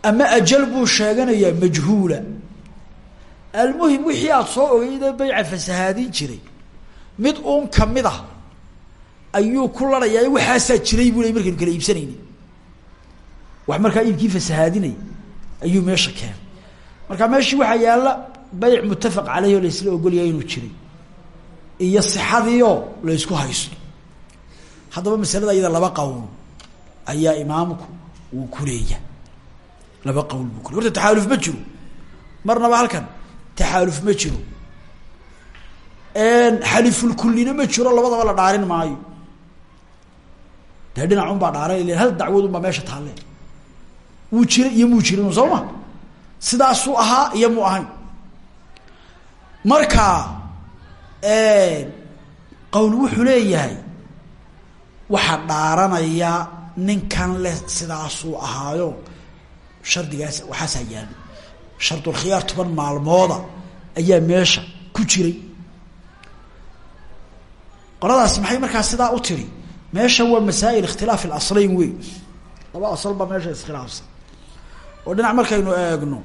ama ajal buu sheeganayaa majhuula. Almuhim wixii aada soo ogeyda bayca fasahaadin jiray. Mid uun ka mid ah ayuu ku larayaa waxaasaa jiray buu le markaynu kala iibsanayni wax markaa iibkii fasahaadinay ayuu meesha keenay. Marka meeshii waxaa yaalla bayc muttafaq caleyhi oo laysla ogolyahay inuu jiray. Iyo sixadiioo laysku haysto haddaba masalada iyada laba qowl ayaa imaamku uu ku leeyahay. Laba qowl buu ku le horta taxaaluf ma jiro. Marnaba halkan taxaaluf ma jiro. Xalifulkullina ma jiro labadaba la dhaarin maayo. Dee dhinacun baa dhaaran len hal dacwadun baa meesha taalle wuu jiray iyo muu jirin soo ma? Sidaasuu ahaa iyo mu ahayn. Marka qowl wuxuu leeyahay waxaa dhaaranaya ninkan leh sidaasuu ahaayo. Shardigaas waxaasaa yaalla shardulkhiyaar toban maalmooda ayaa meesha ku jiray. Qoladaas maxay markaa sidaa u tiri? Meesha waa masaa'il ikhtilaaf ilaslayn wey laba asal baa meesha iskhilaafsan. Oo dhinac markaynu eegno.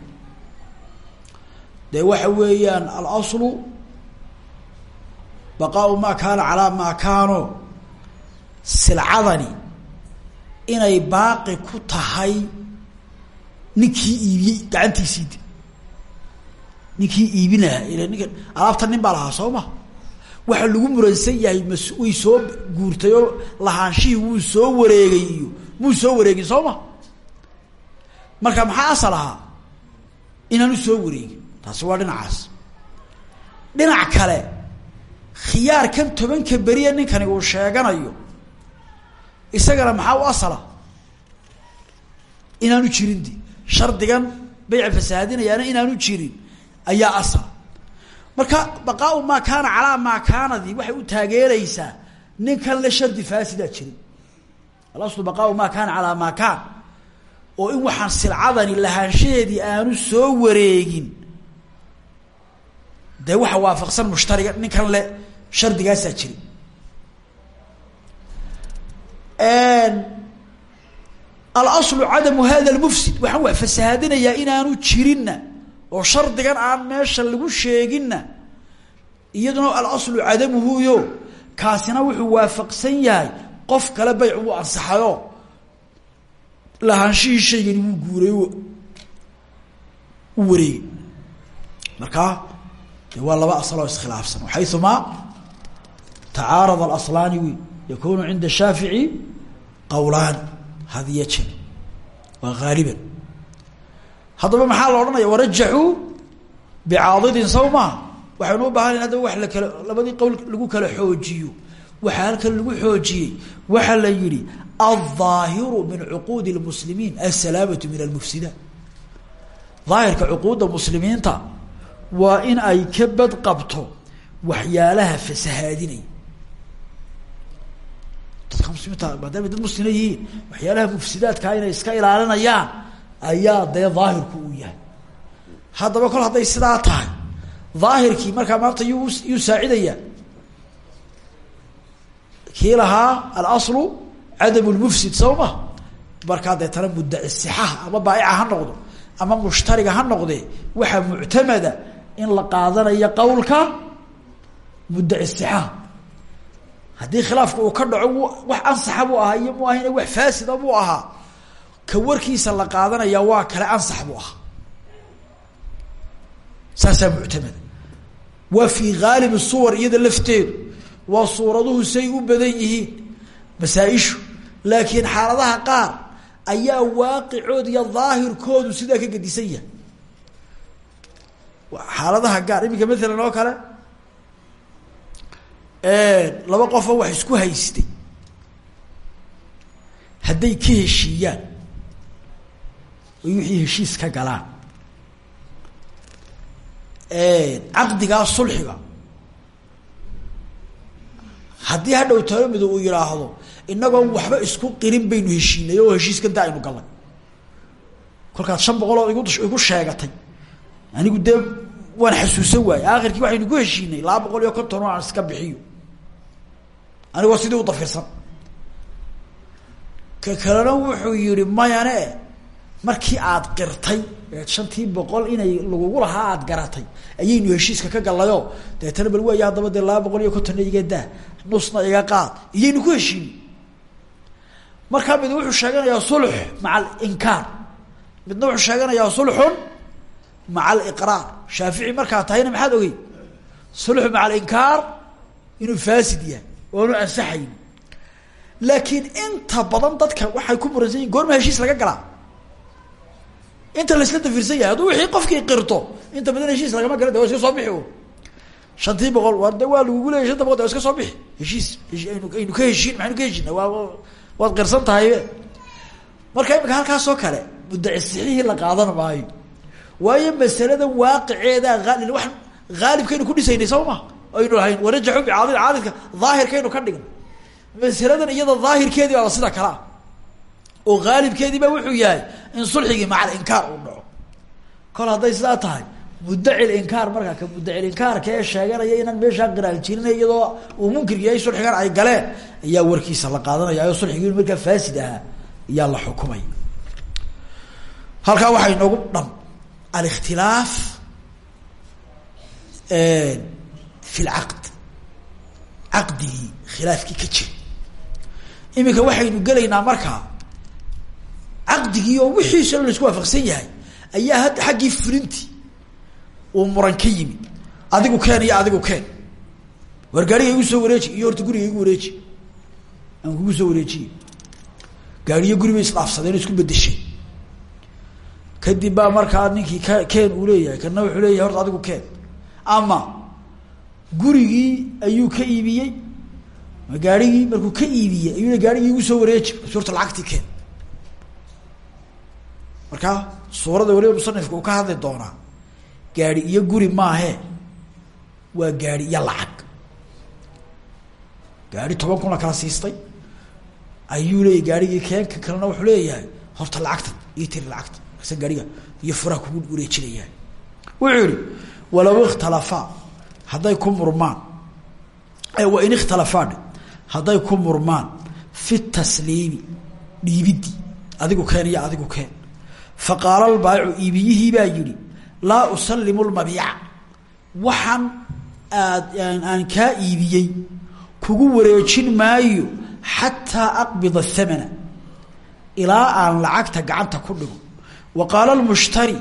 Dee waxa weeyaan alaslu baqaau maa kaana calaa maa kaano silcadani inay baaqi ku tahay ninkii iibiyey gacantiisiid ninkii iibinaha ila ninka alaabta nin baa lahaa soo ma waxa lagu muransan yahay mas way soo guurtay oo lahaanshihii wuu soo wareegay iyo muu soo wareegin soo ma marka maxaa asal ahaa? Inaanu soo wareegin. Taasi waa dhinacaas. Dhinac kale khiyaarkan tobanka beriya ninkani uu sheeganayo isagana maxaa u asala? Inaanu jirin di. Shardigan bayca fasahaadinayaana inaanu jirin ayaa asala marka baqaau maa kaana calaa maa kaanadii waxay u taageeraysaa ninkan le shardi faasidaa jirin. Alaslu baqaau maa kaana calaa maa kaan. Oo in waxaan silcadani lahaanshaheedii aanu soo wareegin. Dee waxa waafaqsan mushtariga ninkan le shardigaasaa jiri alaslu cadamu hada lmufsid waxaan waa fasahaadinayaa inaanu jirinna oo shardigan aan meesha lagu sheeginna. Iyaduna alaslu cadamuhuyo kaasina wuxuu waafaqsan yahay qof kale bayc wuu ansaxayo. Lahaanshihii shaygani wuu guuray u wareegay. Markaa de waa laba asaloo iskhilaafsan. Xayumaa tacaarada alaslaani wy yakunu cinda shaafici qawlaan hadiya jeer waa haaliban haddaba maxaa la odhanaya warajaxuu bicaadidin saw maha waxaynu u baahanayn haddaba wax lakala labadii qowl lagu kala xoojiyo waxaa halkan lagu xoojiyey waxaa la yihi alظaahiru min cuquudi اlmuslimiin asalaamatu min almufsidaat daahirka cuquudda muslimiinta waa in ay ka bad qabto waxyaalaha fasahaadinaya dadka muslimiinta maadaamay dad muslima mufsidaadkaa inay iska ilaalinayaan ayaa dee daahirku uu yahay. Haddaba kol hadday sidaa tahay daahirkii markaa maanta yuu yuu saacidaya. Kii lahaa alaslu cadamu lmufsid soo ma? Markaa sixaha ama baa'ica ha noqdo ama mushtariga ha noqdee waxaa muctamada in la qaadanayo qowlka muddaci sixaha haddii khilaafka uu ka dhaco wax ansaxa buu ahaa iyo mu ahayne wax faasida buu ahaa. Ka warkiisa la qaadanaya waa kale ansax buu ahaa. Saasaa muctamada waa fii haalib suwar iyada lafteedu. Waa suuraduhu say u badan yihiin masaa-ishu. Laakiin xaaladaha qaar ayaa waaqicooda iyo daahirkoodu sidaa ka gedisan yahay. Xaaladaha gaar iminka maalan oo kale laba qofoo wax isku haystay. Hadday ka heshiiyaan oy wixii heshiis ka galaan. Caqdigaa sulxiga. Haddii hadhow talamidu uu yidhaahdo inagoon waxba isku qirin baynu heshiinay oo heshiiskan da aynu galnay. Kolkaad shan boqol oo igu igu sheegatay. Anigu dee waan xasuusan waaye aakhirkii waxaynu ku heshiinay laba boqol iyo konton oo aan iska bixiyo anigoo sidii u dafirsan. Ka kalena wuxuu yihi mayane markii aad qirtay shantii boqol inay lagugu lahaa aad garatay ayaynu heshiiska ka gallayo deetana bal waaya haddaba dee laba boqol iyo kontonna iga nusna iga qaad iyaynu ku heshiini markaa mid wuxuu sheeganayaa sulx maca alinkaar midna wuxuu sheeganayaa sulxun maca aliqraar shaafici markaa tahayna maxaad ogey sulxu maca alinkaar inuu faasid yahay oonu ansaxayn laakiin inta badan dadka waxay ku muransan yihiin goorma heshiis laga galaa. Inta laisla dafirsan yahay hadduu wixii qofkii qirto inta badan heshiis lagama gala de iska soo bixi shantii boqol waa de waa lagugu leeyay shanta boqol de wa iska soo bixi. Heshiis aynu aynu ka heshiin maxaynu ka heshiina waa waad qirsan tahay. Marka imika halkaasoo kale muddaci sixihii la qaadan maayo. Waayo masaladan waaqiceeda aali wa haalibkaynu ku dhisaynay soo ma aynu lahayn wanajaxu bicaadil caadilka daahirkaynu ka dhigna masaladan iyada daahirkeedii baaba sida kale ah oo haalibkeedii ba wuxuu yahay in sulxigii macal inkaar uu dhaco. Kol hadday sidaa tahay muddaci linkaar markaa ka muddaci linkaarka ee sheeganaya inaan meeshaa qiraal jirinay iyadoo uu munkir yahay sulxigan ay galeen ayaa warkiisa la qaadanaya o sulxigii markaa faasid ahaa ayaa la xukumay. Halkaa waxaa inoogu dham alikhtilaaf fi lcaqd caqdigii khilaafkii ka jira iminka waxaynu gelaynaa markaa caqdigii oo wixiisa la isku waafaqsan yahay ayaa hadda xaggii fulintii uu muran ka yimi adigu keen iyo adigu keen war gaariga igu soo wareeji iyo horta guriga igu wareeji aan kugu soo wareejiye gaariyo guri bay isdhaafsadeen o isku bedeshay kadib baa markaa ninkii ka keen uu leeyahay kana wuxuu horta adigu keen ama gurigii ayuu ka iibiyey? Gaarigii markuu ka iibiyey ayuu gaarigii igu soo wareeji bas horta lacagtii keen. Marka suurada waliba musanifka uu ka hadli doonaa gaari iyo guri maahe waa gaari iyo lacag. Gaari toban kun la kala siistay ayuu leeyahy gaarigii keenka kalena wuxuu leeyahay horta lacagta io tiri lacagta ase gaariga iyo furaha kugu wareejinayaa wuxuu yihi walow ikhtalafaa hadday ku murmaan. Wain ikhtalafaa hadday ku murmaan. Fi tasliimi. Dhiibidii adigu keen iyo adigu keen. Faqaala lbaayicu iibiyihii baa yihi laa usalimu lmabiica waxaan aad aan kaa iibiyey. Kugu wareejin maayo xataa aqbida athamana ilaa aan lacagta gacanta ku dhigo. Wa qaala lmushtari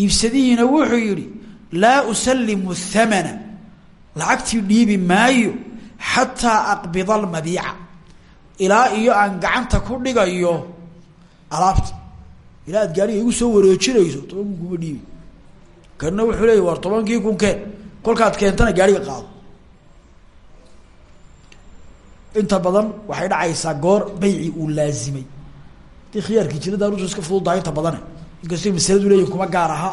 iibsadihiina wuxuu yihi laa usalimu athamana lacagtii dhiibi maayo xataa aqbida almabiica ilaa iyo aan gacanta ku dhigayo alaabta. Ilaa aad gaariga igu soo wareejinayso toban kun kuma dhiibi. Kana wuxuu leeya war tobankii kun keen. Kolkaad keentana gaariga qaado. Inta badan waxay dhacaysaa goor bayci uu laazimay. Hadii khiyaarkii jirada arusu iska fududahay inta badane inkastoo masaladu leeyihiin kuma gaar aha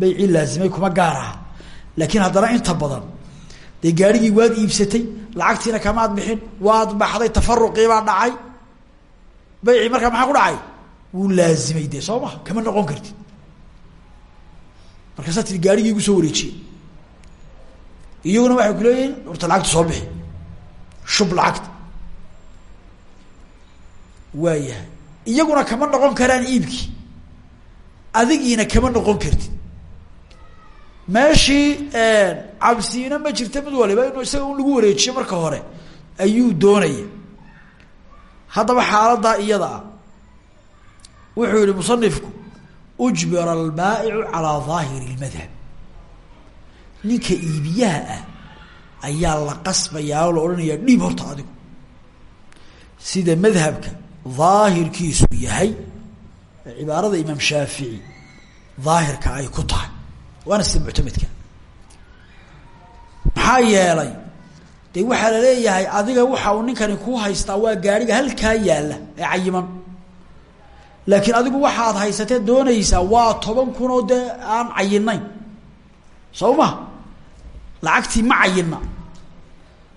baycii laazimay kuma gaar aha. Laakiin haddana inta badan dee gaarigii waad iibsatay lacagtiina kamaad bixin waad baxday tafaruqiibaa dhacay. Baycii markaa maxaa ku dhacay? Wuu laazimay dee soo maha kama noqon kartid. Markaasaa tii gaarigii igu soo wareejiye. Iyaguna waxay ku leeyihiin horta lacagta soo bixi shub lacagta. Waayahay iyaguna kama noqon karaan iibkii. Adigiina kama noqon kartid meeshii cabsiina ma jirta mid waliba inuu isaga un lagu wareejiyo marka hore ayuu doonaya haddaba xaaladaa iyada ah wuxuu yihi musanifku ujbira albaa'icu calaa daahiri اlmadhab ninka iibiyaha ah ayaa la qasbayaa oo la odhanayaa dhiib horta adigu. Sida madhabka daahirkiisu yahay cibaarada imaam shaafici daahirka ay ku tahay waana sida muctamedka maxaa yeelay? Dee waxaa la leeyahay adiga waxa uu ninkani ku haystaa waa gaariga halkaa yaalla ee cayiman. Laakiin adigu waxaad haysatee doonaysaa waa toban kun oo dee aan cayinayn soo ma? Lacagtii ma cayina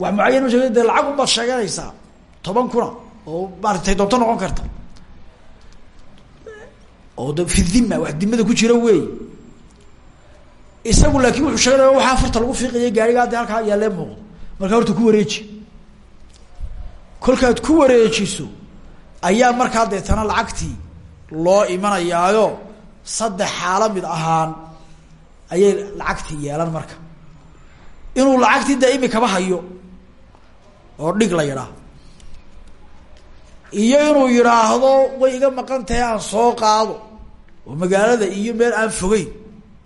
wax mucayan ma sheeg de lacag un baad sheeganaysaa toban kuna oo maaratay doonto noqon karta. Oo de fi dhima wax dimada ku jira wey isagu laakiin wuxuu sheeganaya waxaa farta lagu fiiqaya gaariga hadda halkaa yaalee muuqdo. Markaa horta ku wareeji. Kolkaad ku wareejiso ayaa markaa deetana lacagtii loo imanayaayo saddex xaalo mid ahaan ayay lacagtii yeelan marka. Inuu lacagtii dee imikaba hayo oo dhig la yidhaah. Iyo inuu yidhaahdo way iga maqan tahay aan soo qaado oo magaalada iyo meel aan fogeyn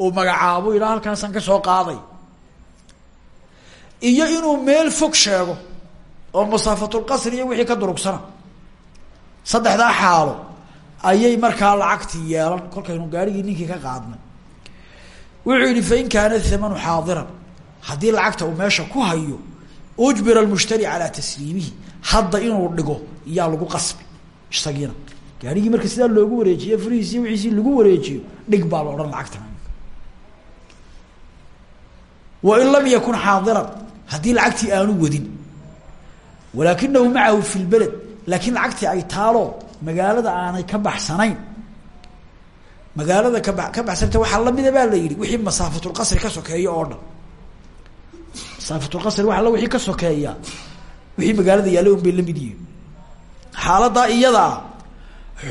oo magacaabo yidhaha halkaasaan ka soo qaaday. Iyo inuu meel fog sheego oo masaafatulqasri iyo wixii ka durugsana. Saddexdaa xaalo ayay markaa lacagtii yeelan kolkaynu gaarigii ninkii ka qaadnay. Wuxuu yihi fain kaana thamanu xaadiran. Haddii lacagta uu meesha ku hayo ujbira almushtari calaa tasliimihi. Hadda inuu dhigo iyaa lagu qasbi. Isagiina. Gaarigii marka sidaa loogu wareejiyo furihiisi wixiisii lagu wareejiyo dhig baa la odhan lacagta wain lam yakun xaadiran haddii lacagtii aanu wadin. Walaakinahu macahu fi lbeled laakiin lacagtii ay taalo magaalada aanay ka baxsanayn. Magaalada kaba ka baxsanta waxaa lamida baa la yihi wixii masaafatulqasri ka sokeeya oo dhan. Masaafatulqasri waa alla wixii ka sokeeya wixii magaalada yaalla un bay la mid yihiin xaaladaa iyadaa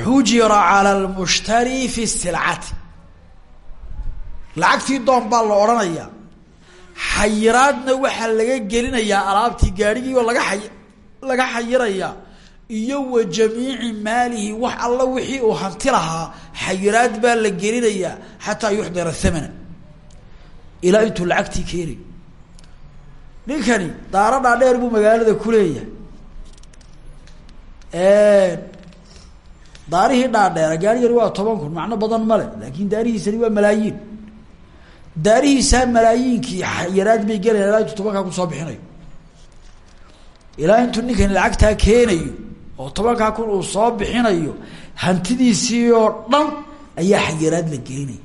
xujira cala lmushtari fi silcati. Lacagtii xayiraadna waxaa laga gelinayaa alaabtii gaarigii oo laga ay laga xayirayaa iyo wa jamiici maalihi wax alla wixii uu hanti lahaa xayiraad baa la gelinayaa xataa yuxdira thamana. Ilaa intuu lacagtii keenayo ninkani daaro dhaadheer buu magaalada kuleeyahay daarihii dhaadheera gaarigani waa toban kun macno badan male laakin daarihiisani waa malaayiin daarihiisaa malaayiinkii xayiraad bay gelayaan ilaa intuu tobankaa ku soo bixinayo ilaa intuu ninkani lacagtaa keenayo oo tobankaa kun uu soo bixinayo hantidiisii oo dhan ayaa xayiraad la gelinaya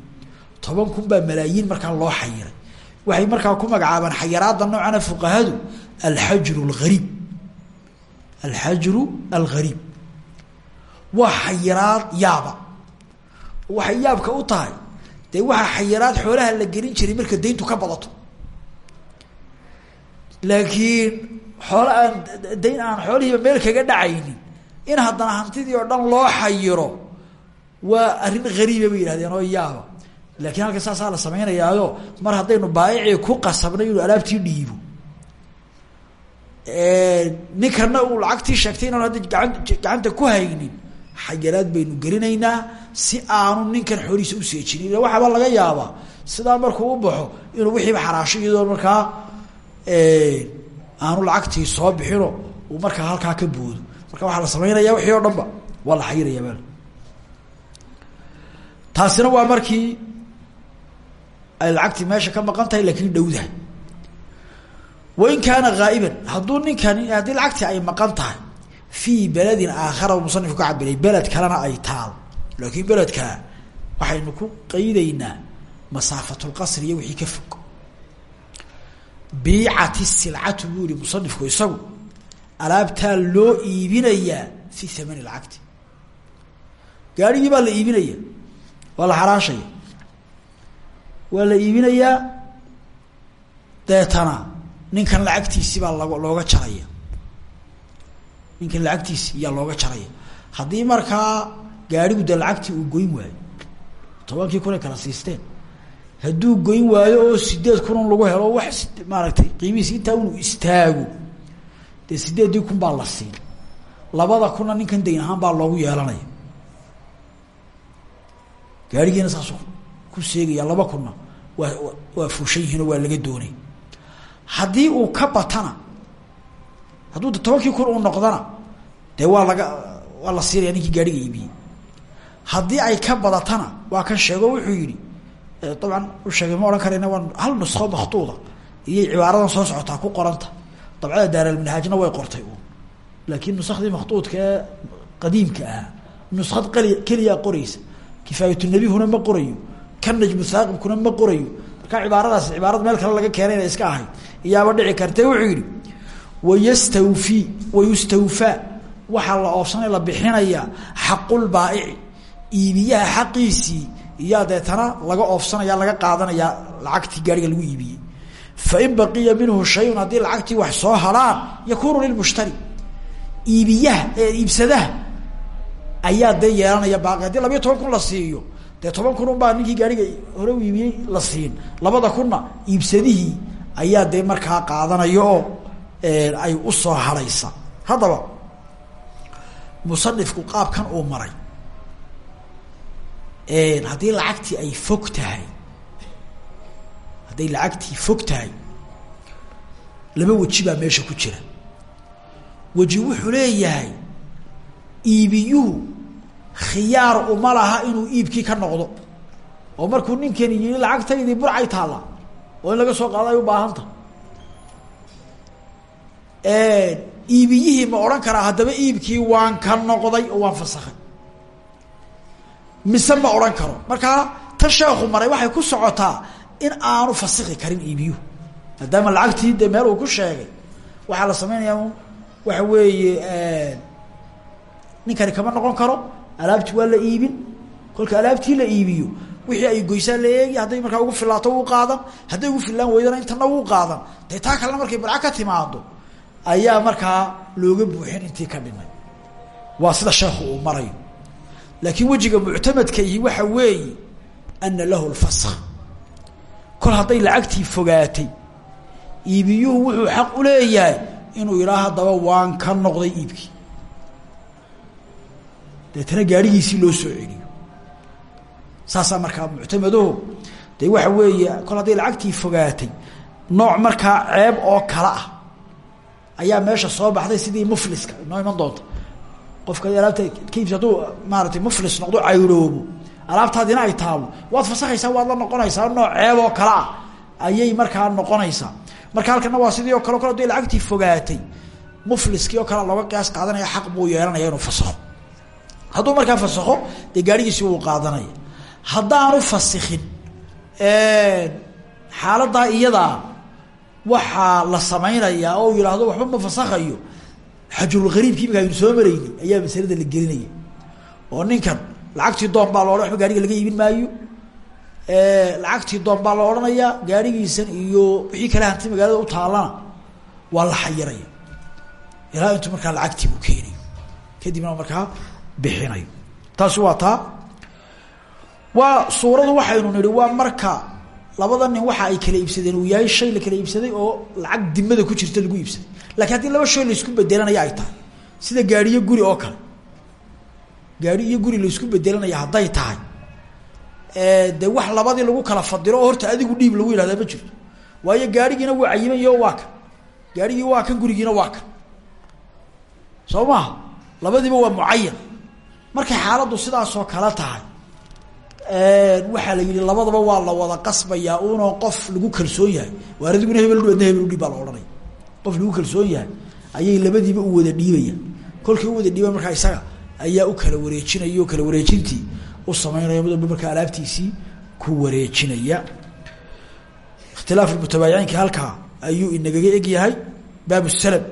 toban kun baa malaayiin markaa loo xayiray. Waxay markaa ku magacaabaan xayiraadda noocana fuqahadu alxajru algariib alxajru algariib waa xayiraad yaaba. Waxay yaabka u tahay dee waxaa xayiraad xoolaha la gelin jiray marka dayntu ka badato. Laakiin xoola aan dayn aan xoolihiiba meel kaga dhacaynin in haddana hantidii oo dhan loo xayiro waa arrin hariiba bay yihahdeen oo yaaba. Laakiin halka saasaa la samaynayaayo mar haddaynu baayicii ku qasabnay inuu alaabtii dhiibo. Ninkana uu lacagtii sheegtay inaan hadda gaan gacanta ku haynin xayiraad baynu gelinaynaa si aanu ninkan xoolihiisa useejinin ila waxaaba laga yaabaa sidaa markuu u baxo inuu wixiiba xaraasho iyadoo markaa aanu lacagtii soo bixino uu markaa halkaa ka boodo. Marka waxaa la samaynaya wixii oo dhan ba waa la xayiraya meel taasina waa markii ay lacagtii meesha ka maqan tahay laakiin dhowdahay. Wain kaana haa'iban hadduu ninkani haddii lacagtii ay maqan tahay fii beledin aakhara musanifku ka cabiray beled kalena ay taal. Laakiin beledkaa waxaynu ku qaydaynaa masaafatulqasri iyo wixii ka fog. Biicati silcatu buu yihi musanifku isagu. Alaabtaa loo iibinayaa fi thamani lacagti gaarigii baa la iibinaya. Waa la xaraashaya. Waa la iibinayaa deetana. Ninkan lacagtiisi baa lag looga jaraya ninkan lacagtiisi iyaa looga jaraya haddii markaa gaarigu dee lacagtii uu goyn waayo tobankii kun ay kala siisteen hadduu goyn waayo oo sideed kun un lagu helo wax maaragtay qiimihiisi intaa unu istaago dee sideeddii kun baa la siin. Labada kunna ninkan dayn ahaan baa loogu yeelanaya. Gaarigiina saasuu ku seegaya laba kunna waa waa fuushan yihiinoo waa laga doonay. Haddii uu ka batana hadduu tobankii kun uu noqdana dee waa laga waa la siinaya ninkii gaariga iibiyey haddii ay ka badatana waa kan sheego wuxuu yihi dabcan u sheegay ma odhan karayna waa hal nusko makhtuuda iyay cibaaradan soo socotaa ku qoranta. Dabcada daaralminhaajna way qortay uun laakiin nusakhdii makhtuudka ee qadiimka ahaa nuskad qali keliyaa qoraysa. Kifaayatulnabihuna ma qorayo kan najmu haaqibkuna ma qorayo. Markaa cibaaradaas cibaarad meel kale laga keenay inay iska ahayd. Iyaaba dhici kartee wuxuu yihi wayastawfii wayustawfaa. Waxaa la oobsanay la bixinayaa xaqulbaa'ici iibiyaha xaqiisii. Iyaa deetana laga oofsanaya laga qaadanaya lacagtii gaariga lagu iibiyey. Fain baqiya minhu shayun haddii lacagtii wax soo haraan yakunu lilmushtari iibiyaha iibsadaha ayaa dee yeelanaya baaqi. Haddii toban kun la siiyo dee toban kun un baa ninkii gaariga hore u iibiyey la siin. Labada kunna iibsadihii ayaa dee markaa qaadanaya ay u soo haraysa. Haddaba musanifku qaabkan uu maray. Haddii lacagtii ay fog tahay hadday lacagtii fog tahay laba weji baa meesha ku jira. Weji wuxuu leeyahay iibiyuhu khiyaar uma laha inuu iibkii ka noqdo. Oo markuu ninkani yii lacagtaydii burcay taalla oo in laga soo qaado ay u baahanta iibiyihii ma odhan karaa haddaba iibkii waan ka noqday oo waan fasakhay mise ma odhan karo. Markaa tan sheekhu maray waxay ku socotaa in aanu fasiki karin iibiyuhu maadaama lacagtii dee meel uu ku sheegay waxaa la samaynayaa waxa weeye ninkani kama noqon karo. Alaabti waa la iibin. Kolka alaabtii la iibiyo wixii ay goysaan la eegi hadday markaa ugu filaato wuu qaadan hadday ugu filaan weydana intana wuu qaadan. Dee taa kalena markay barca ka timaado ayaa markaa looga buuxin intii ka dhimay. Waa sida sheekhu uu marayo laakiin wejiga muctamadka ihi waxa weeye ana lahu lfask kol hadday lacagtii fogaatay iibiyuhu wuxuu xaq u leeyahay inuu yidhaa haddaba waan ka noqday iibkii deetana gaadhigiisii loo soo celiyo. Saasaa markaa muctamadaho dee waxa weeye kol hadday lacagtii fogaatay nooc markaa ceeb oo kale ah ayaa meesha soo baxday sidii mufliska inoo iman doonta qofka alaabta ka iibsa hadduu maaratay muflis noqdo cayroobo alaabtaadina ay taabo waad fasakhaysaa waad la noqonaysaa nooc ceeb oo kale ah ayay markaa noqonaysaa. Marka halkana waa sidii oo kale kol hadday lacagtii fogaatay mufliskii oo kale looga qiyaas qaadanaya xaq buu yeelanaya inuu fasakho. Hadduu markaa fasakho dee gaarigiisi wuu qaadanaya. Haddaanu fasikhin xaaladaa iyadaa waxaa la samaynayaa oo yidhaahdo waxba ma fasakhayo xajulgariibkii imika aynu soo marayni. Ayaa masalada la gelinaya. Oo ninkan lacagtii doon baa loodhan waba gaariga laga iibin maayo. Lacagtii doon baa la odhanayaa gaarigiisan iyo wixii kale hanti magaalada u taalana waa la xayiraya. Ilaa intuu markaa lacagtii buu keenayo kadibna markaa bixinayo. Taasi waa taa. Waa suuradu waxaynu nihi waa marka labada nin waxa ay kala iibsadeen uu yahay shay la kala iibsaday oo lacag dimada ku jirta lagu iibsaday. Lakiin haddii laba shay la isku bedelanaya ay tahay sida gaadhiyo guri oo kale. Gaadhi iyo guri la isku bedelanaya hadday tahay dee wax labadii lagu kala fadilo oo horta adigu dhiib lagu yihahdaa ma jirto. Waayo gaadhigiina waa cayimayo waa kan. Gaadhigii waa kan gurigiina waa kan. Soo maha labadiiba waa mucayan markay xaaladdu sidaasoo kale tahay waxaa la yihi labadaba waa la wada qasbayaa unoo qof lagu kalsoon yahay. Waar adiguna hebel adna hebel udhiib baa la qof lagu kalsoon yahay ayay labadiiba u wada dhiibayaan kolkii wada dhiiba markaa isaga ayaa u kala wareejinaya oo kala wareejintii u samaynaya mid walba markaa alaabtiisii ku wareejinaya. Ikhtilaaf mutabaayiciinki halkaa ayuu inagaga eg yahay baab salam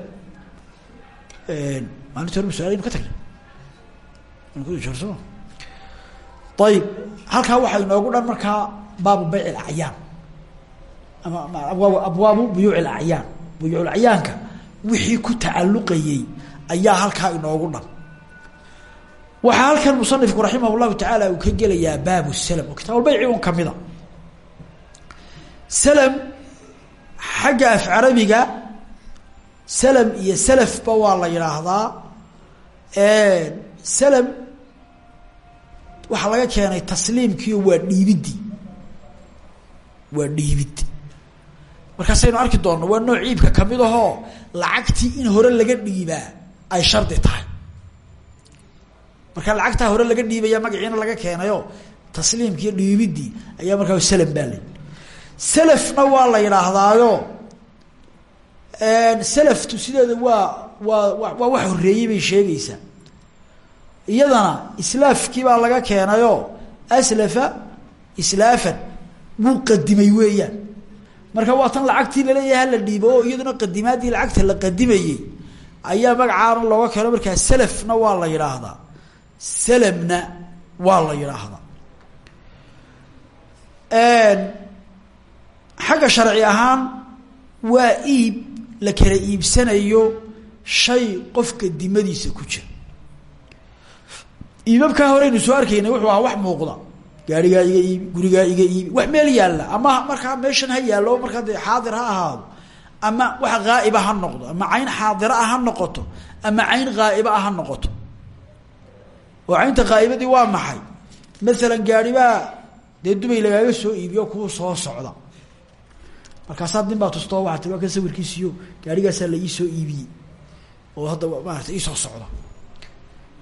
maalinti hore masalaynu ka tagnay kuso ayib halkaa waxaa inoogu dhan markaa baabu bayc اacyaan ama abwaabu buyuuc اacyaan buyuucacyaanka wixii ku tacaluqayey ayaa halkaa inoogu dhan waxaa halkan musanifku raximah اllahu tacaala uu ka gelayaa baabu slm oo kitaabulbayci un kamida slm xagga af carabiga slm iyo slfba waa la yidhaahdaa slm waxaa laga keenay tasliimkiio waa dhiibidii waa dhiibid markaasaynu arki doonno waa nooc iibka ka mid ahoo lacagtii in hore laga dhiibaa ay shardi tahay. Marka lacagtaa hore laga dhiibaya magaciina laga keenayo tasliimkiiyo dhiibidii ayaa markaa slm baa la selafna waa la yidhaahdaayo selaftu sideeda waa waa waa wax horeeyey bay sheegaysaa iyadana islaafkii baa laga keenayo aslafa islaafan wuu qadimay weeyaan. Marka waa tan lacagtii la leeyahay hala dhiibo iyaduna qadimaadii lacagta la qadimayey ayaa magacaana looga keeno. Markaa selafna waa la yidhaahdaa. Salamna waa la yidhaahdaa. Xagga sharci ahaan waa iib la kala iibsanayo shay qofka dimadiisa ku jira iibabkaa horeynu soo arkaynay wuxuu ahaa wax muuqda. Gaarigaa iga iibi gurigaa iga iibi wax meel yaalla. Ama markaa meeshan ha yaallo markaa dee xaadir ha ahaado. Ama wax haa'iba ha noqdo ama cayn xaadira ah ha noqoto ama cayn haa'iba ah ha noqoto. Oo caynta haa'ibadii waa maxay? Masalan gaaribaa dee dubay lagaaga soo iibiyo kuu soo socda. Markaasaa nin baa tustoo waaa ti waa kan sawirkiisiyo gaarigaasaa la iisoo iibiyey. Oo hadda maarata iisoo socda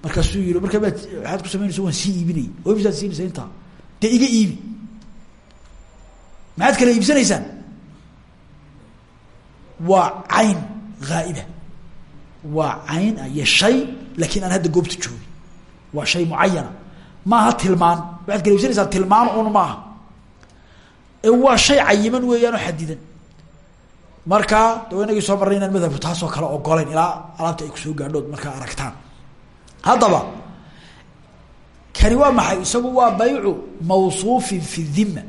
markaasuu yii markaa maad waxaad ku samaynaysa waan sii iibinay. Oo imisaad siinaysa intaa. Dee iga iibi. Maxaad kala iibsanaysaan? Waa cayn haa'iba waa cayn iyo shay laakiin aan hadda goobta joogin. Waa shay mucayana maaha tilmaan. Waxaad kala iibsanaysaan tilmaan un maaha. Waa shay cayiman weeyaan oo xadidan markaa de soo marnay inaan madhabku taasoo kale ogolayn ilaa alaabta ay ku soo gaadhood markaa aragtaan haddaba kani waa maxay? isagu waa baycu mawsuufin fi dhima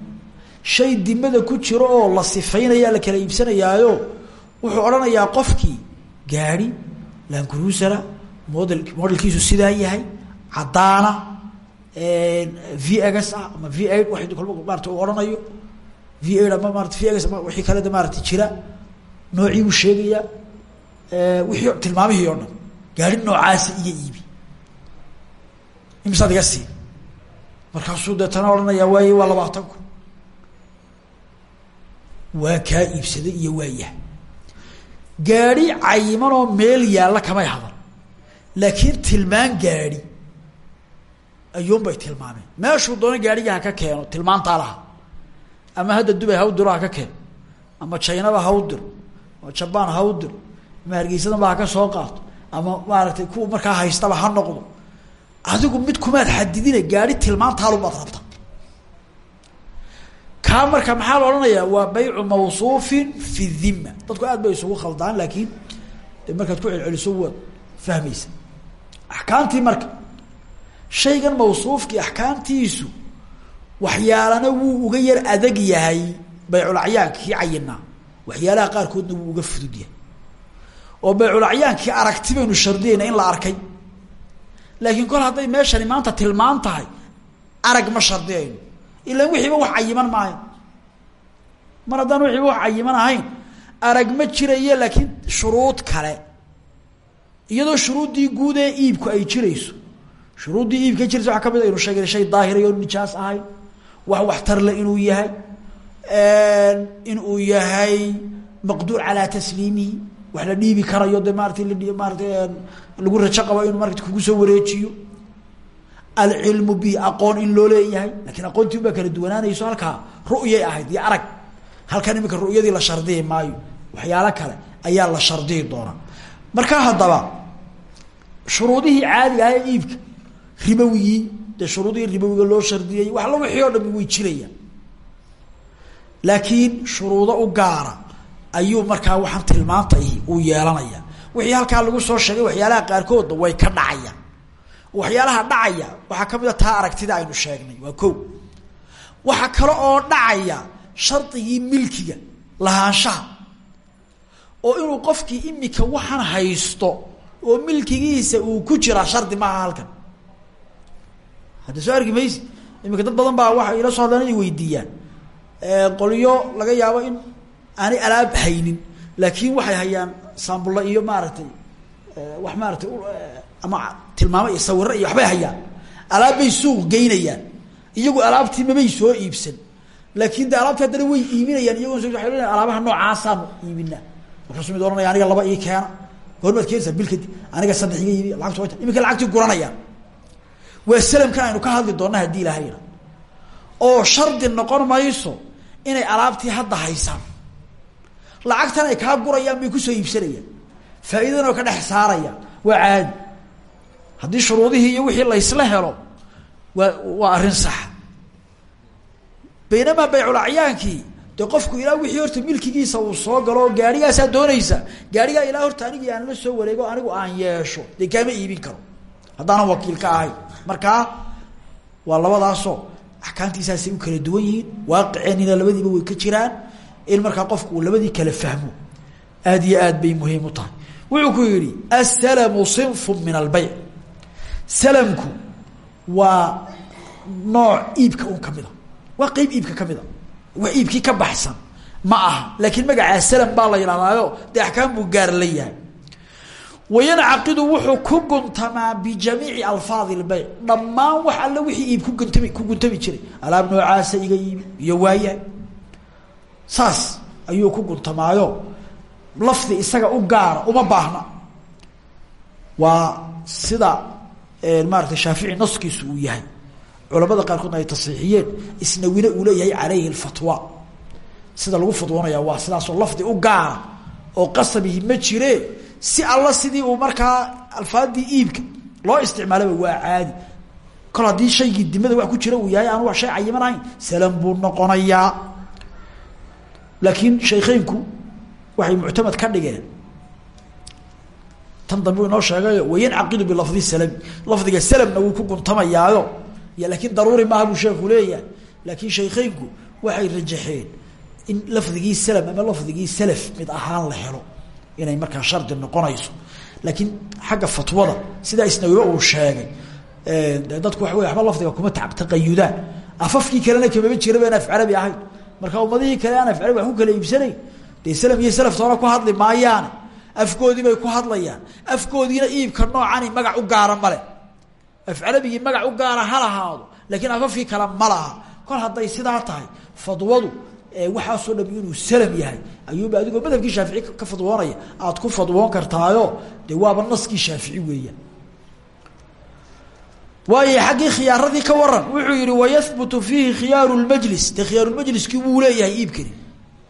shay dimada ku jiro oo la sifaynaya la kala iibsanayaayo wuxuu odhanayaa qofkii gaari lancruisera model modelkiisu sidaa yahay caddaana v gs ah ama v kolba maarata uu odhanayo. V eight ama maarata v gs wixii kale de maarata jira noocii buu sheegayaa wixii tilmaamihii oo dhan gaari noocaasa iga iibi imisaad iga sii markaasuu deetana odhanayaa waaye waa labaatan kun waa kaa iibsaday iyo waayah gaadhi cayimanoo meel yaalla kamay hadan laakiin tilmaan gaadhi ayuunbay tilmaameen. Meeshuu doona gaadhiga ha ka keeno tilmaantaa laha ama hadda dubay haw diro ha ka keeno. Ama jaynaba haw diro. Ama jabaan haw diro. Ama hargeysadanba ha ka soo qaato. Ama maaragtay kuwa markaa haystaba ha noqdo adigu mid kumaad xadidina gaadhi tilmaantaalubaad rabta kaa marka maxaa la odhanayaa? Waa baycu mawsuufin fi dhima dadku aad bay isugu khaldaan laakiin markaad ku celceliso waad fahmaysa. Axkaamtii marka shaygan mawsuufkii axkaamtiisu waxyaalana wuu uga yar adag yahay bayculacyaanki cayinaa waxyaalaha qaarkoodna wuu uga fudud yahay. Oo bayculacyaankii aragti baynu shardiyayna in la arkay laakiin kol hadday meeshani maanta tilmaan tahay arag ma shardiyayno ilan wixiiba wax cayiman maayo mar haddaan wixiiba wax cayiman ahayn arag ma jirayo laakiin shuruud kale. Iyadoo shuruuddii guud ee iibku ay jirayso. Shuruuddii iibka jiraysa waxaa ka mid aynu sheegay shay daahirayo nijaas ahayn wax waxtarle inuu yahay. Inuu yahay maqduur calaa tasliimihi wax la dhiibi karayo de maarata maarata lagu rajo qabo inuu marata kugu soo wareejiyo. Alcilmu bi aqoon in loo leeyahay lakiin aqoontii ubaa kala duwanaanayso halkaa ru'yay ahayd iyo arag. Halkan imika ru'yadii la shardiyi maayo waxyaalo kale ayaa la shardiyi doonaa markaa haddaba shuruudihii caadiga aha ee iibka ribawigii dee shuruudihii ribowiga loo shardiyey wax la wixii oo way jirayaan laakiin shuruudo u gaara ayuu markaa waxaan tilmaanta ihi uu yeelanaya. Wixii halkaa lagu soo sheegay waxyaalaha qaarkoodna way ka dhacayaan waxyaalaha dhacaya waxaa ka mid a taa aragtida aynu sheegnay waa ko waxaa kale oo dhacaya shardigii milkiga lahaanshaha. Oo inuu qofkii imika waxaan haysto oo milkigiisa uu ku jiraa shardi maaha halkan. Hadda soo arki maysi imika dad badan baa waxa ila soo hadlaan ay weydiiyaan qolyo laga yaabo in aanay alaab haynin laakiin waxay hayaan saambulla iyo maaragtay wax maaratay ama tilmaamo iyo sawiro iyo waxbay hayaan. Alaab bay suuq geynayaan iyagu alaabtii mamay soo iibsan. Laakiin de alaabti haddana way iibinayaan iyago s waay leeyahay alaabaha noocaasaan iibinaa. Markaasuu mid ohanaya aniga laba ii keena. Goormaad keenaysaa bil aniga saddex iga iibi lacagtu way ta iminka lacagtii guranayaan. Waa salamkan aynu ka hadli doona haddii ilaahayna oo shardi noqon mayso inay alaabtii hadda haysaan lacagtan ay kaa gurayaan bay ku soo iibsanayaan. Faa'iidana ka dhex saarayaan. Waa caadi. Haddii shuruudihii iyo wixii laysla helo waa waa arrin saxa baynamaa bayculacyaankii dee qofku ilaa wixii horta milkigiisa uu soo galo gaarigaasaa doonaysa gaarigaa ilaa horta anigii aan la soo wareego anigu aan yeesho dee kaama iibin karo. Haddaanan wakiil ka ahay markaa waa labadaasoo axkaamtiisaasay u kala duwan yihiin waaqiceenina labadiiba way ka jiraan in markaa qofku uu labadii kala fahmo aad iyo aad bay muhiim u tahay. Wuxuu ku yihi asalamu sinfu min albeyc salamku waa nooc iibka un kamida waa qeyb iibka kamida waa iibkii ka baxsan. Ma aha. Laakiin magacaa salam baa la yidhahdaayo dee axkaam gaar la yahay. Wayancaqidu wuxuu ku guntamaa bijamiici alfaadi lbeyc dhammaan wax alle wixii iib kuguntami ku guntami jiray. Alaab noocaasa iga iibi iyo waayahay saas ayuu ku guntamaayo lafdi isaga u gaara uma baahna. Waa sida maarata shaafici naskiisu uu yahay. Culamada qaarkoodna ay tasiixiyeen isnawine uu leeyahay calayhi lfatwa sida lagu fadwoonaya waa sidaasoo lafdi u gaara oo qasabihi ma jire si alla sidii uu markaa alfaadii iibka loo isticmaalaba waa caadi. Kol haddii shaygii dimada wax ku jira uu yahay aan shay cayiman ahayn salam buu noqonayaa laakiin shaykheynku waxay muctamad ka dhigeen. Tan dambe inoo sheegayo wayancaqidu bilafdi salami lafdiga salamna wuu ku guntamayaayo. Y laakiin daruuri maaha buu sheeku leeyahay. Laakiin shaykheynku waxay rajaxeen in lafdigii salam ama lafdigii salaf mid ahaan la helo inay markaa shardi noqonayso. Laakiin xagga fatwada sidaa isnawiba uu sheegay dadku waa wey waba lafdiga kuma taqayudaan afafkii kalena kamaba jiraba aan af carabi ahayn marka ummadihii kale aan af carabi wax ku kala iibsanayn dee salam iyo salaf toona ku hadli maayaane afkoodii bay ku hadlayaan afkoodiina iibka noocani magac u gaara male af carabigii magac u gaara ha lahaado laakiin afafkii kale ma laha. Kol hadday sidaa tahay fadwadu waxaasoo dham inuu salam yahay ayuuba adigoo madhabkii shaafici ka fadwoonaya aad ku fadwoon kartaayo dee waaba naskii shaafici weeyaan waayo xaggii khiyaaradii ka waran wuxuu yihi wayahbutu fiihi khiyaaru lmajlis dee khiyaarulmajliskii wuu leeyahay iibkani.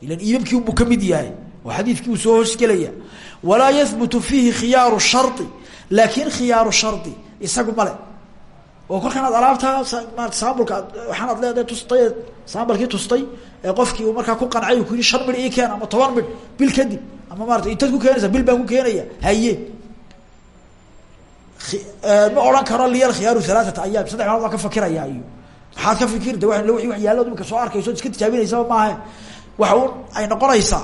Ilan iibabkii unbuu ka mid yahay oo xadiidkii uu soo hoosgelaya walaa yahbutu fiihi khiyaaru shari laakiin khiyaaru shari isagu male oo kolkaan aad alaabtaa waxaan ad leedahay tustay saambalkii tustay ee markaa ku qancay ku yihi shan midh ii keen ama toban midh bil kadib ama maarata intaad ku keenaysaa bil baan ku keenaya haye ma odhan karo liyal khiyaaru halaaata ayaam saddex maalmood ka fakiraya iyo maxaad ka fikiri de wa wa yaalo imika soo arkayso iska tijaabinaysaba maahe waxa un ay noqonaysaa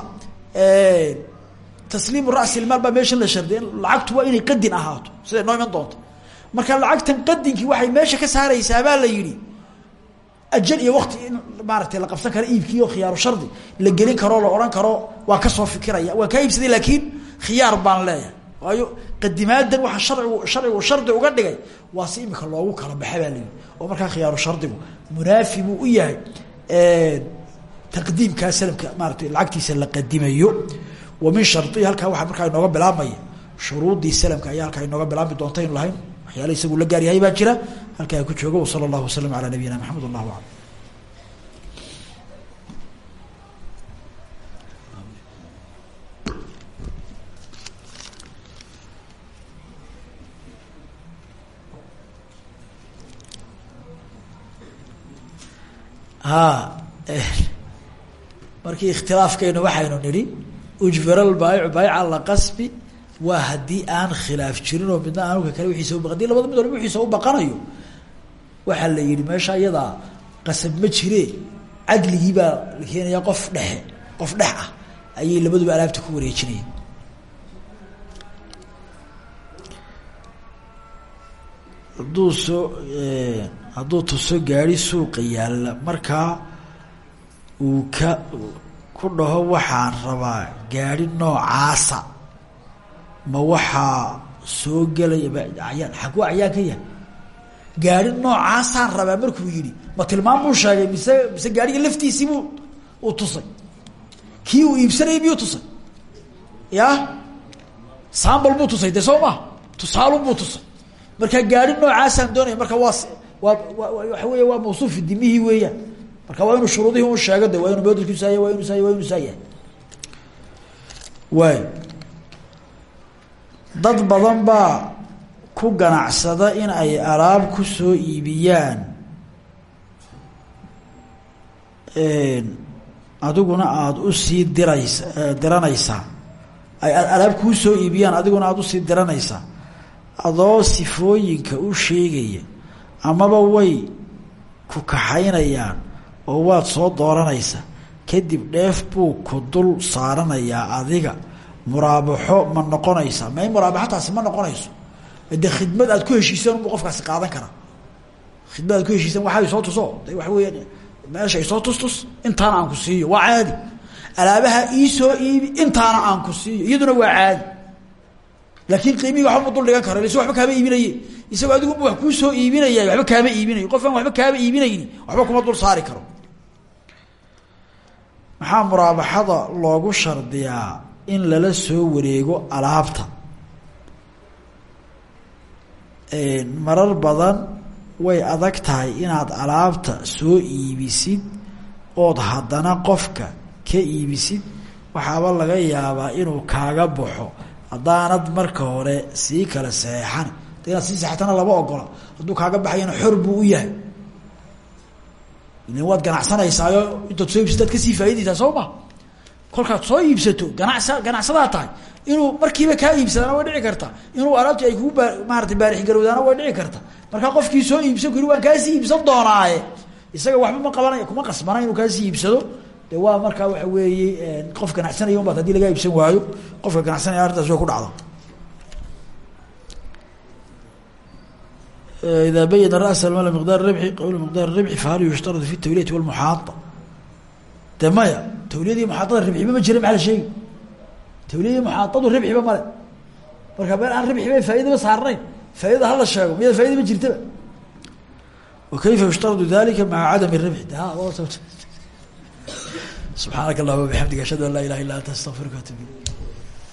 tasliimu ra'si ilmaal baa meeshan la shardiya lacagtu waa inay qadin ahaato. Siday noo iman doonto. Marka lacagtan qadinkii waxay meesha ka saaraysaa baa la yihi ajal iyo wakti in maaratay la qabsan karo iibkii oo khiyaaru shardi. La gelin karoo la odhan karo waa ka soo fikiraya. Waan kaa iibsaday laakiin khiyaar baan leeyahay. Waayo qadimaadan waxaa sharcigu sharcigu shardi uga dhigay waa si imika loogu kala baxa oo markaa khiyaaru shardigu. Munaafi buu u yahay taqdiimkaa salamka maaratay lacagtiisa la qadimayo. Wa min sharihi halkaa waxaa markaa inooga bilaabmaya. Shuruudii salamka ayaa halkaa inooga bilaabmi doonta inu lahayn. Waxyaala isagu la gaaryahay baa jira. Halkaa ku joogo wsala allahu wasalam alaa nabiyina maxamed wallahu aclam ha markii ikhtilaafkaynu waxaynu nidhi ujbira lbaayicu baayica laqasbi waa haddii aan khilaaf jirin oo midna aanuka kale wiiisa uba haddii labada mid walba wiiisa u baqanayo waxaa la yihi meesha iyadaa qasab ma jire cadligii baa la qof dhexe qof dhex ah ayay labaduba alaabta ku wareejinayeen. Hadduu soo hadduu tuso gaari suuqa yaalla markaa uu ka ku dhaho waxaan rabaa gaari noocaasa. Ma waxaa soo gelaya ayaan xaguu ayaan ka yahay. Gaari noocaasaan rabaa markuu yihi ma tilmaam buu sheegay mise mise gaariga laftiisii buu uu tusay. Kii uu iibsanayay miyuu tusay. Ya? Sambal buu tusay de soo maha tusaalun buu tusay. Marka gaari noocaasaan doonaya marka waa waa waxa weya waa mawsuufi dimihii weeyaan. Marka waa inuu shuruudihii un sheego de waa inu bedlkiisaaya waa inu saaya waa inu saa yahay waay dad badan baa ku ganacsada in ay alaab ku soo iibiyaan. Adiguna aada u sii diraysa diranaysaa ay alaab kuu soo iibiyaan adiguna aada u sii diranaysaa adoo sifooyinka u sheegaya amaba way ku kaxaynayaan oo waad soo dooranaysa. Kadib dheef buu ku dul saaranayaa adiga. Muraabaxo ma noqonaysa. May muraabaxataasi ma noqonayso. De khidmad aad ku heshiiseen unbu qofkaasi qaadan karaa. Khidmad aad ku heshiiseen waxaa isoo tuso. De waxa weya meesha isoo tustus intaana aan ku siiyo. Waa caadi. Alaabaha iisoo iibi intaana aan ku siiyo. Iyaduna waa caadi laakiin qiimihii waxba ma dul dhigan karo s waba kaama iibinaye isagoo adiguba wax kuu soo iibinaya waxba kaama iibinayo qof waxba kaama iibinayni waxba kuma dul saari karo. Maxaa muraabaxada loogu shardiyaa in lala soo wareego alaabta? Marar badan way adag tahay inaad alaabta soo iibisid ood haddana qofka ka iibisid waxaaba laga yaabaa inuu kaaga baxo haddaanad marka hore sii kala saxeexan da inaad sii saxeextana lama ogola hadduu kaaga baxayana xor buu u yahay. Ilan waad ganacsanaysaayo intaad soo iibsataad ka sii faa'idaysaa soo ma? Kolkaad soo iibsato ganacsa ganacsadaa tahay. Inuu markiiba kaa iibsadaana way dhici karta. Inuu alaabtii ay kugu baa maarata baarix garowdaana way dhici karta. Markaa qofkii soo iibsan kuri waan kaasii iibsan doonaaye. Isaga waxba ma qabanaya kuma qasbana inuu kaasii iibsado de waa markaa waxa weeye qof ganacsanaya un baad hadii lagaa iibsan waayo qofka ganacsanaya arrintaas way ku dhacda إذا بين رأس المال مقدار الربح قول مقدار الربح فهل يشترط في التولية والمحاطة de maya tawliyadii muxaaطada ribxiba ma jira maala sheegi tawliyadii muxaaطadu ribxiba male marka meel aan ribxiba faaidaba saarnayn faaidada hala sheego miyaa faida ma jirtaba wakayfa yushtaradu dalika maca cadam الribxi de subxaanaka allahuma bixamdika ashhadu an laa ilaha illa anta astaqfiruka atub